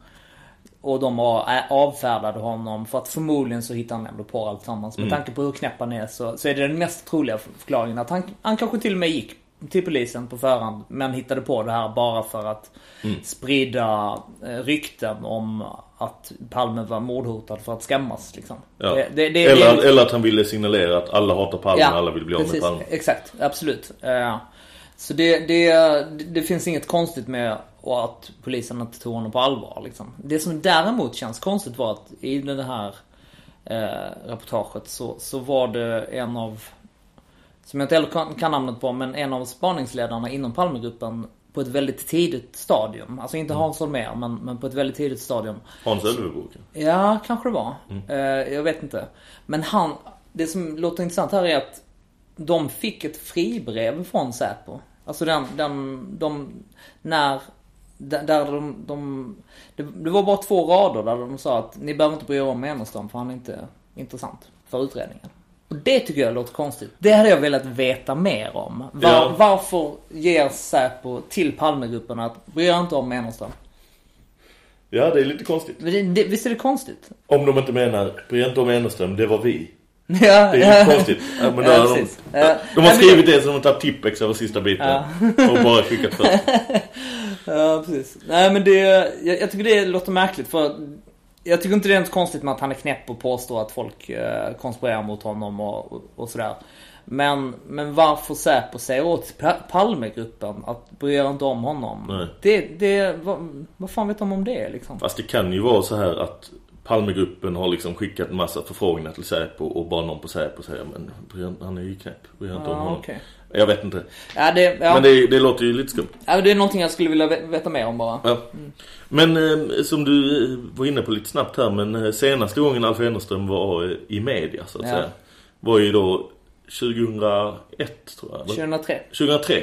S10: och de ä- avfärdade honom för att förmodligen så hittar han ändå på alltsammans. Med
S1: Mm.
S10: tanke på hur knäpp han är så, så är det den mest troliga förklaringen att han, han kanske till och med gick till polisen på förhand men hittade på det här bara för att
S1: Mm.
S10: sprida eh, rykten om att Palme var mordhotad för att skämmas liksom.
S1: Ja.
S10: Det- det- det-
S1: eller, eller att han ville signalera att alla hatar Palme och alla vill bli av med. Palme.
S10: Exakt, absolut. Eh, Så det, det, det finns inget konstigt med att polisen inte tog honom på allvar. Liksom. Det som däremot känns konstigt var att i det här eh, reportaget så, så var det en av, som jag inte heller kan, kan namnet på, men en av spaningsledarna inom Palmegruppen på ett väldigt tidigt stadium. Alltså inte Hans Holmér, men, men på ett väldigt tidigt stadium.
S1: Hans Ölvebo.
S10: Ja, kanske det var.
S1: Mm.
S10: Eh, jag vet inte. Men han, det som låter intressant här är att de fick ett fribrev från Säpo. Alltså den, den, de, när, där de, de det, det var bara två rader där de sa att ni behöver inte bry er om Enerstam för han är inte intressant för utredningen. Och det tycker jag låter konstigt. Det hade jag velat veta mer om. Var,
S1: Ja.
S10: Varför ger Säpo till Palmegruppen att bry er inte om Enerstam?
S1: Ja, det är lite konstigt.
S10: Det, det, visst är det konstigt?
S1: Om de inte menar, bry er inte om Eneström, det var vi.
S10: Ja,
S1: Det är
S10: ja.
S1: konstigt. Ja, men
S10: Ja,
S1: de, de har skrivit det så de tar tippex över sista biten. Och bara skickat först.
S10: Ja, precis. Nej men det, jag, jag tycker det låter märkligt för jag tycker inte det är något konstigt med att han är knäpp och påstår att folk eh, konspirerar mot honom och, och, och sådär. Men, men varför Säpo säger åt Pa- Palmegruppen att bry er inte om honom?
S1: Nej.
S10: Det, det, vad, vad fan vet de om det liksom?
S1: Fast det kan ju vara så här att Palmegruppen har liksom skickat en massa förfrågningar till Säpo och bara någon på Säpo säger men han är ju knäpp, bry er inte om
S10: Ja,
S1: honom.
S10: okej.
S1: Jag vet inte.
S10: Ja, det, ja.
S1: Men det, det låter ju lite skumt.
S10: ja, det är någonting jag skulle vilja ve- veta mer om bara.
S1: Ja. Men eh, som du eh, var inne på lite snabbt här Men eh, senaste gången Alf Ennerström var eh, i media så att
S10: Ja.
S1: säga Var ju då 2001 tror jag va?
S10: 2003.
S1: 2003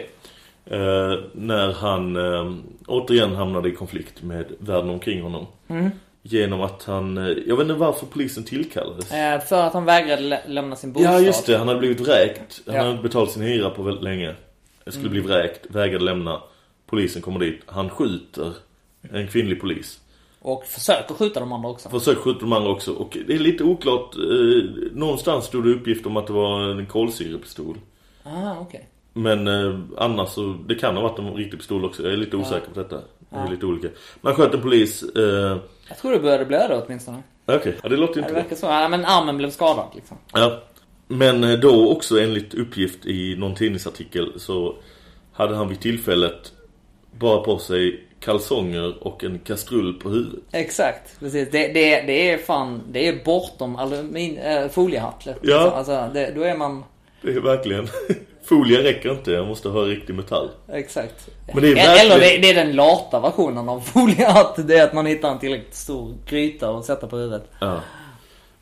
S1: eh, När han eh, återigen hamnade i konflikt med världen omkring honom
S10: Mm.
S1: Genom att han, eh, jag vet inte varför polisen tillkallades.
S10: Eh, för att han vägrade lä- lämna sin bostad.
S1: Ja just det, han hade blivit vräkt. Han
S10: Ja.
S1: hade inte betalat sin hyra på väldigt länge. Skulle
S10: Mm.
S1: bli vräkt, vägrade lämna. Polisen kommer dit, han skjuter En kvinnlig polis.
S10: Och försöker skjuta de andra också.
S1: Försöker skjuta de andra också. Och det är lite oklart eh, Någonstans stod det uppgift om att det var en kolsyrepistol.
S10: Ah, okej.
S1: Men eh, annars så Det kan ha varit en riktig pistol också. Jag är lite osäker på detta Det är
S10: Ja.
S1: lite olika Man sköt en polis eh,
S10: Jag tror det började blöda åtminstone.
S1: Okej, ja, det låter ju
S10: Ja,
S1: inte
S10: det verkar så. Ja, men armen blev skadad liksom.
S1: Ja. Men eh, då också enligt uppgift i någon tidningsartikel så hade han vid tillfället bara på sig kalsonger och en kastrull på huvudet.
S10: Exakt, precis. Det, det, det är fan, det är bortom alumin, äh, liksom.
S1: Ja.
S10: Alltså, det, då är man,
S1: Det är verkligen... Folie räcker inte, jag måste ha riktig metall.
S10: exakt.
S1: Men det är
S10: Eller
S1: verkligen-
S10: det, det är den lata versionen av foliehatt. Det är att man hittar en tillräckligt stor gryta och sätter på huvudet.
S1: Ja.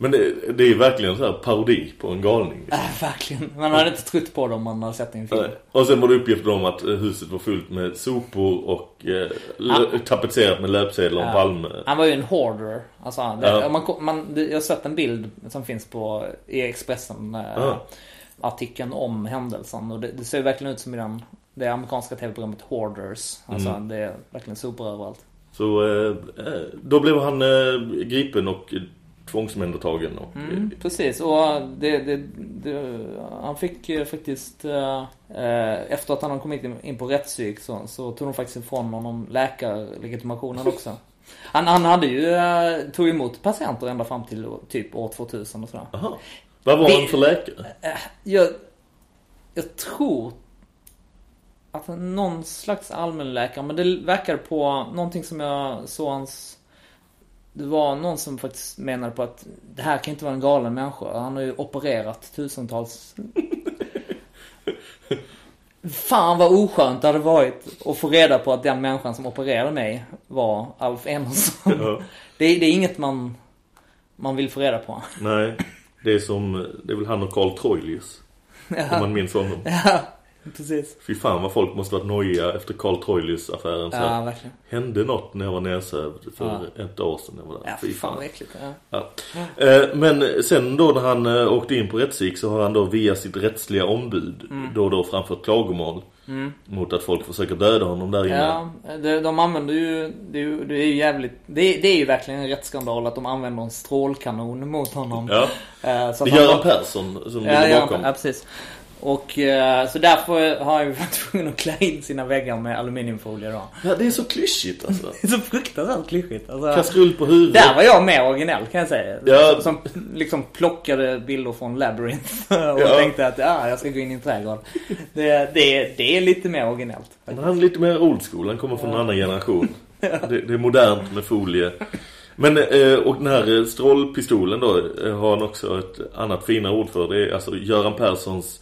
S1: Men det, det är verkligen så här parodi på en galning.
S10: Äh, verkligen. Man hade inte trott på det om man hade sett i en film.
S1: Och sen var det uppgifter om att eh, huset var fullt med sopor och eh, tapetserat med löpsedlar om
S10: Ja. Han var ju en hoarder. Alltså, det,
S1: Ja.
S10: man, man, jag har sett en bild som finns på i Expressen. Eh,
S1: Ja.
S10: Artikeln om händelsen. Och det, det ser verkligen ut som i den, det amerikanska tv-programmet Hoarders. Alltså
S1: Mm.
S10: det är verkligen sopor överallt.
S1: Så eh, eh, då blev han eh, gripen och tvångsomhändertagen. Och,
S10: Mm, precis, och det, det, det, han fick faktiskt eh, Efter att han kommit in, på rättspsyk så, så tog de faktiskt ifrån honom läkarlegitimationen också Han, han hade ju, tog emot patienter ända fram till typ år 2000 och sådär
S1: Aha. Vad var han för läkare?
S10: Eh, Jag, jag tror att någon slags allmänläkare men det verkar på någonting som jag såg hans Det var någon som faktiskt menade på att det här kan inte vara en galen människa. Han har ju opererat tusentals Fan vad oskönt det hade varit att få reda på att den människan som opererade mig var Alf Emerson.
S1: Ja.
S10: Det, det är inget man, man vill få reda på.
S1: Nej, det är som, det är väl han och Carl Troilius.
S10: Ja.
S1: Om man minns honom.
S10: Ja, Precis.
S1: Fy fan vad folk måste varit nojiga efter Carl Troilus affären så
S10: Ja, verkligen.
S1: Hände något när jag var nedsövd för
S10: Ja.
S1: ett år sedan jag var där.
S10: Ja, fy fan vad äckligt. Ja.
S1: Ja. Eh, Men sen då när han eh, åkte in på rättsik så har han då via sitt rättsliga ombud
S10: Mm.
S1: då och då framfört klagomål
S10: Mm.
S1: mot att folk försöker döda honom där inne.
S10: Ja, de, de använder ju, det det är ju jävligt, det det är ju verkligen en rättsskandal att de använder en strålkanon mot honom.
S1: Ja.
S10: Eh, så
S1: Det är Göran Persson som
S10: Ja,
S1: ligger
S10: ja,
S1: bakom.
S10: ja, precis. Och eh, så därför har jag varit tvungen att klä in sina väggar med aluminiumfolie då.
S1: Ja, det är så klyschigt alltså.
S10: Det är så fruktansvärt klyschigt. Alltså,
S1: Kastrull på huvudet.
S10: Där var jag mer originell kan jag säga.
S1: Ja.
S10: Som liksom plockade bilder från Labyrinth och
S1: Ja.
S10: tänkte att ja, jag ska gå in i en trädgård. Det, det, det är lite mer originellt.
S1: Men han är lite mer old school, han kommer från en annan generation. Det, det är modernt med folie. Men, eh, och den här eh, strålpistolen då har han också ett annat finare ord för. Det är alltså Göran Perssons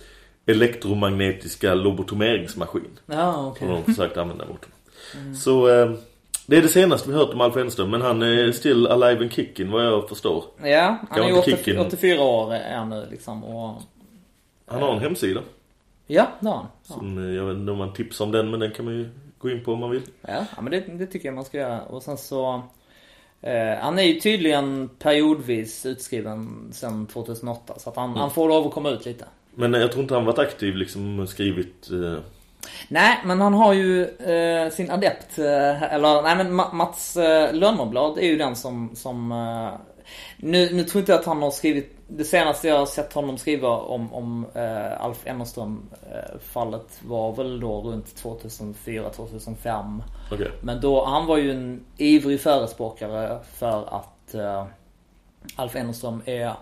S1: elektromagnetiska lobotomeringsmaskin.
S10: Ja, okej.
S1: Som de försökt använda mot honom. Så eh, det är det senaste vi hört om Alf Enström. Men han är still alive and kicking vad jag förstår.
S10: Ja, han är ju
S1: inte
S10: 80,
S1: kicken.
S10: 84 år är nu liksom. Och,
S1: Han har en hemsida.
S10: ja, det har han. Ja.
S1: Som, eh, jag vet inte om man tipsar om den men den kan man ju gå in på om man vill.
S10: Ja, ja men det, det tycker jag man ska göra. Och sen så... Eh, han är ju tydligen periodvis utskriven sedan 2008. Så att han,
S1: Mm.
S10: han får lov att komma ut lite.
S1: Men jag tror inte han varit aktiv liksom skrivit... Eh,
S10: Nej, men han har ju eh, sin adept, eh, eller nej men Ma- Mats eh, Lönnnerblad är ju den som, som eh, nu, nu tror inte jag att han har skrivit, det senaste jag har sett honom skriva om, om eh, Alf Ennerström eh, fallet var väl då runt 2004-2005.
S1: Okej.
S10: Men då, han var ju en ivrig förespråkare för att Alf Ennerström är,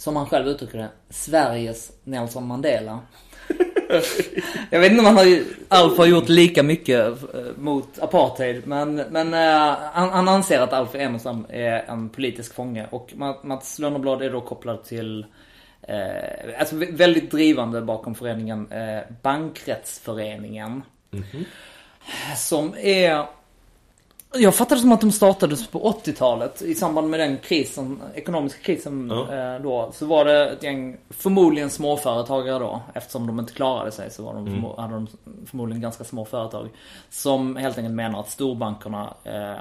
S10: som han själv uttrycker det, Sveriges Nelson Mandela. Jag vet inte om han har, Alf har gjort lika mycket eh, mot apartheid. Men, men eh, han, han anser att Alf Emerson är en politisk fånge. Och Ma- Mats Lönnblad är då kopplad till eh, Alltså vä- väldigt drivande bakom föreningen eh, Bankrättsföreningen. Som är jag fattar det som att de startades på 80-talet i samband med den krisen, ekonomiska krisen
S1: Ja.
S10: eh, då. Så var det ett gäng, förmodligen småföretagare då. Eftersom de inte klarade sig så var de
S1: Mm.
S10: hade de förmodligen ganska små företag. Som helt enkelt menar att storbankerna eh,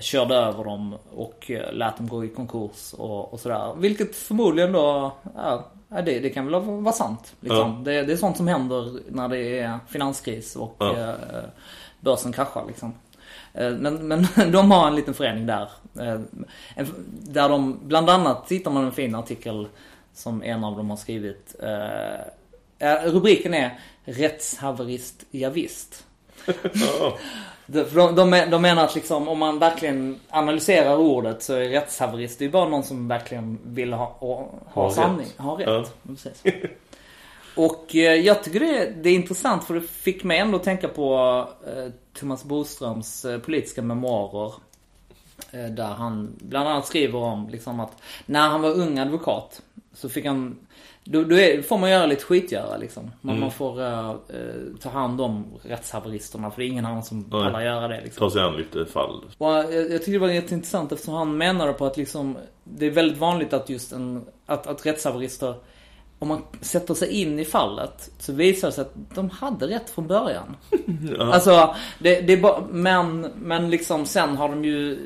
S10: körde över dem och eh, lät dem gå i konkurs och, och sådär. Vilket förmodligen då, ja, ja, det, det kan väl vara sant. Liksom. Det, det är sånt som händer när det är finanskris och
S1: Ja.
S10: eh, börsen kraschar liksom. Eh, Men, men de har en liten förening där. eh, Där de, bland annat hittar man en fin artikel som en av dem har skrivit. Eh, Rubriken är Rättshaverist, javisst.
S1: ja.
S10: De, de, de, men- de menar att liksom, om man verkligen analyserar ordet så är rättshaverist det är bara någon som verkligen vill ha, ha, ha sanning.
S1: rätt.
S10: Ha rätt.
S1: Ja.
S10: Och jag tycker det, det är intressant för det fick mig ändå att tänka på Thomas Boströms eh, politiska memoarer. Eh, där han bland annat skriver om liksom att när han var ung advokat så fick han då, då är, får man göra lite skitgöra liksom. Man,
S1: Mm.
S10: man får eh, ta hand om rättshaveristerna för det är ingen annan som
S1: Nej.
S10: pallar göra det liksom.
S1: Ta sig an lite fall.
S10: Och jag, jag tycker det var jätteintressant eftersom han menade på att liksom Det är väldigt vanligt att just en Att, att rättshaverister Om man sätter sig in i fallet Så visar det sig att de hade rätt från början
S1: Ja.
S10: Alltså det, det är bara, men, men liksom sen har de ju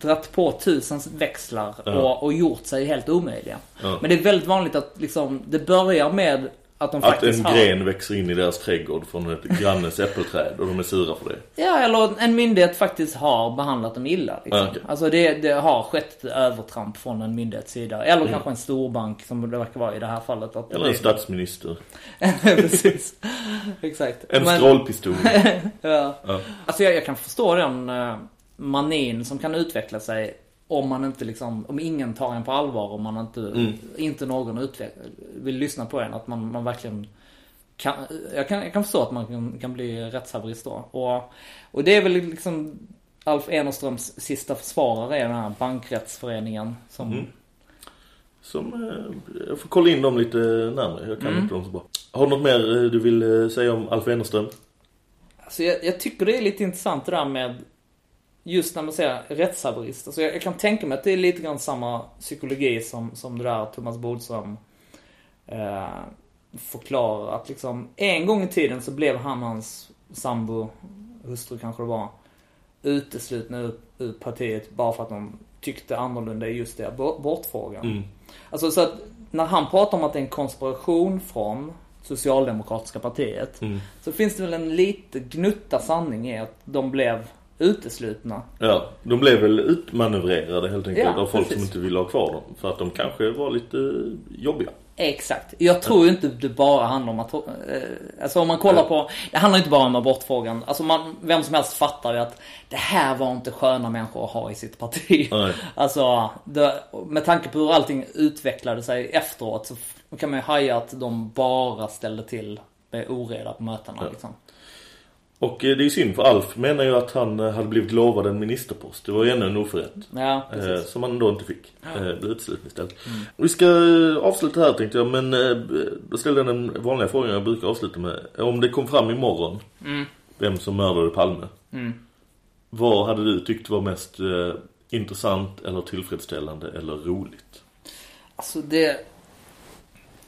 S10: Dratt på tusen växlar
S1: Ja.
S10: och, och gjort sig helt omöjliga
S1: Ja.
S10: Men det är väldigt vanligt att liksom Det börjar med att de
S1: Att en
S10: har
S1: gren växer in i deras trädgård från ett grannes äppelträd och de är sura för det.
S10: Ja, eller en myndighet faktiskt har behandlat dem illa. Liksom.
S1: Ah, okej.
S10: Alltså det, det har skett ett övertramp från en myndighets sida. Eller
S1: Mm.
S10: kanske en storbank som det verkar vara i det här fallet. Att
S1: Eller en statsminister.
S10: Precis. Exakt.
S1: En
S10: Men-
S1: strålpistol.
S10: ja.
S1: Ja.
S10: Alltså jag, jag kan förstå den uh, manin som kan utveckla sig om man inte liksom, om ingen tar en på allvar, om man inte,
S1: Mm.
S10: inte någon vill lyssna på en. Att man, man verkligen kan, jag, kan, jag kan förstå att man kan, kan bli rättshaverist då. Och, och det är väl liksom Alf Enerströms sista försvarare i den här bankrättsföreningen som
S1: Mm. Som, eh, jag får kolla in dem lite närmare. Jag kan
S10: Mm.
S1: inte dem så bra. Har du något mer eh, du vill eh, säga om Alf Enerström?
S10: Alltså jag, jag tycker det är lite intressant det där med Just när man säger rättshaverist. Alltså jag, jag kan tänka mig att det är lite grann samma psykologi som, som det där Thomas Bodström eh, förklarar att liksom en gång i tiden så blev han och hans sambo, hustru kanske det var, uteslutna ur, ur partiet bara för att de tyckte annorlunda i just det abortfrågan.
S1: Mm.
S10: Alltså så att när han pratar om att det är en konspiration från Socialdemokratiska partiet
S1: Mm.
S10: så finns det väl en lite gnutta sanning i att de blev uteslutna.
S1: Ja, de blev väl utmanövrerade helt enkelt
S10: Ja,
S1: av folk
S10: precis.
S1: som inte ville ha kvar dem. För att de kanske var lite jobbiga.
S10: Exakt. Jag tror ju inte det bara handlar om att... Eh, alltså om man kollar på... Det handlar inte bara om abortfrågan. Alltså man, vem som helst fattar ju att det här var inte sköna människor att ha i sitt parti.
S1: Nej.
S10: Alltså, det, med tanke på hur allting utvecklade sig efteråt så kan man ju haja att de bara ställde till med oreda på mötena liksom.
S1: Och eh, det är synd för Alf menar ju att han eh, hade blivit lovad en ministerpost. Det var ju ännu en oförrätt.
S10: Ja,
S1: Eh, som han då inte fick. Eh, blev utesluten istället. Vi ska avsluta här tänkte jag. Men då ställde jag den vanliga frågan jag brukar avsluta med. Om det kom fram imorgon.
S10: Mm.
S1: Vem som mördade Palme.
S10: Mm.
S1: Vad hade du tyckt var mest eh, intressant eller tillfredsställande eller roligt?
S10: Alltså det...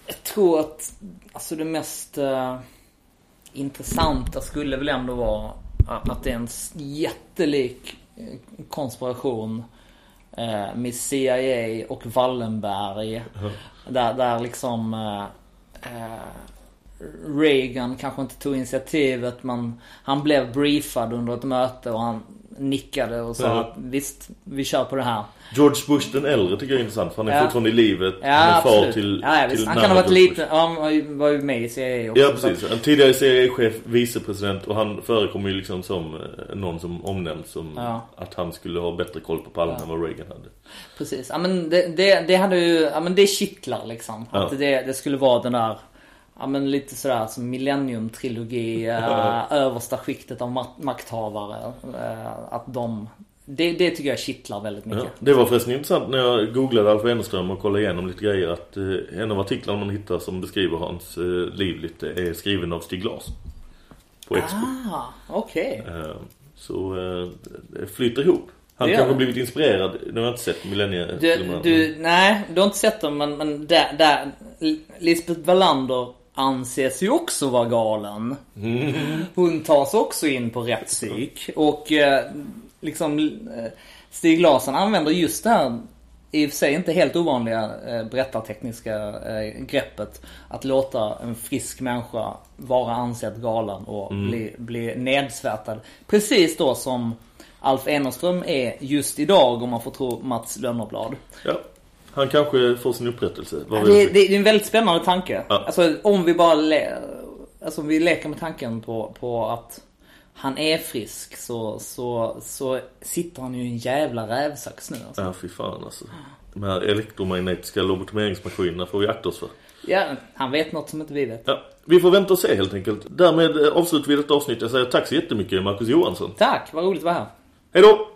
S10: Jag tror att alltså det mest eh, intressanta skulle väl ändå vara att, det är en jättelik eh, konspiration eh, med CIA och Wallenberg. Där, där liksom eh, Reagan kanske inte tog initiativet men han blev briefad under ett möte och han nickade och sa
S1: Ja.
S10: att visst, vi kör på det här.
S1: George Bush den äldre tycker jag är intressant. För han är
S10: Ja.
S1: fortfarande i livet.
S10: Ja,
S1: han är far
S10: absolut.
S1: till,
S10: ja, ja,
S1: till
S10: Han kan ha varit lite, ja, han var ju- med i CIA också.
S1: Ja precis, en tidigare CIA-chef, vicepresident och han förekommer ju liksom som eh, någon som omnämns som
S10: Ja.
S1: att han skulle ha bättre koll på Palme än vad Reagan hade.
S10: Precis, ja men det, det, det hade ju, ja men det kittlar liksom.
S1: Ja.
S10: Att det, det skulle vara den där, ja men lite sådär som Millennium-trilogi, äh, översta skiktet av mak- makthavare. eh, att de, det, det tycker jag kittlar väldigt mycket.
S1: Ja. Det var förresten intressant när jag googlade Alf Wennerström och kollade igenom lite grejer att eh, en av artiklarna man hittar som beskriver hans eh, liv lite är skriven av Stig Glas. På Expo.
S10: Ah, okej.
S1: Eh, så eh, det flyter ihop. Han
S10: Det
S1: kanske blivit inspirerad, nu har jag inte sett
S10: Du,
S1: millenniefilmerna.
S10: du, nej, du har inte sett dem men, men där, där, Lisbeth Wallander anses ju också vara galen.
S1: Mm.
S10: Hon tas också in på rättspsyk. Och eh, liksom eh, Stig Larsson använder just det här i och för sig inte helt ovanliga eh, berättartekniska eh, greppet att låta en frisk människa vara ansedd galen och
S1: Mm.
S10: bli, bli nedsvärtad. Precis då som Alf Enerström är just idag om man får tro Mats Lönnnerblad.
S1: Ja, han kanske får sin upprättelse.
S10: Det, det, det är en väldigt spännande tanke.
S1: Ja.
S10: Alltså om vi bara le, alltså, om vi leker med tanken på, på att han är frisk så, så, så sitter han ju i en jävla rävsax nu. Alltså.
S1: Ja, fy fan alltså. De här elektromagnetiska lobotomeringsmaskinerna får vi akta oss för.
S10: Ja, han vet något som inte vi vet.
S1: Ja, vi får vänta och se helt enkelt. Därmed eh, avslutar vi detta avsnitt. Jag säger tack så jättemycket Marcus Johansson.
S10: Tack, vad roligt att vara här.
S1: Hej då!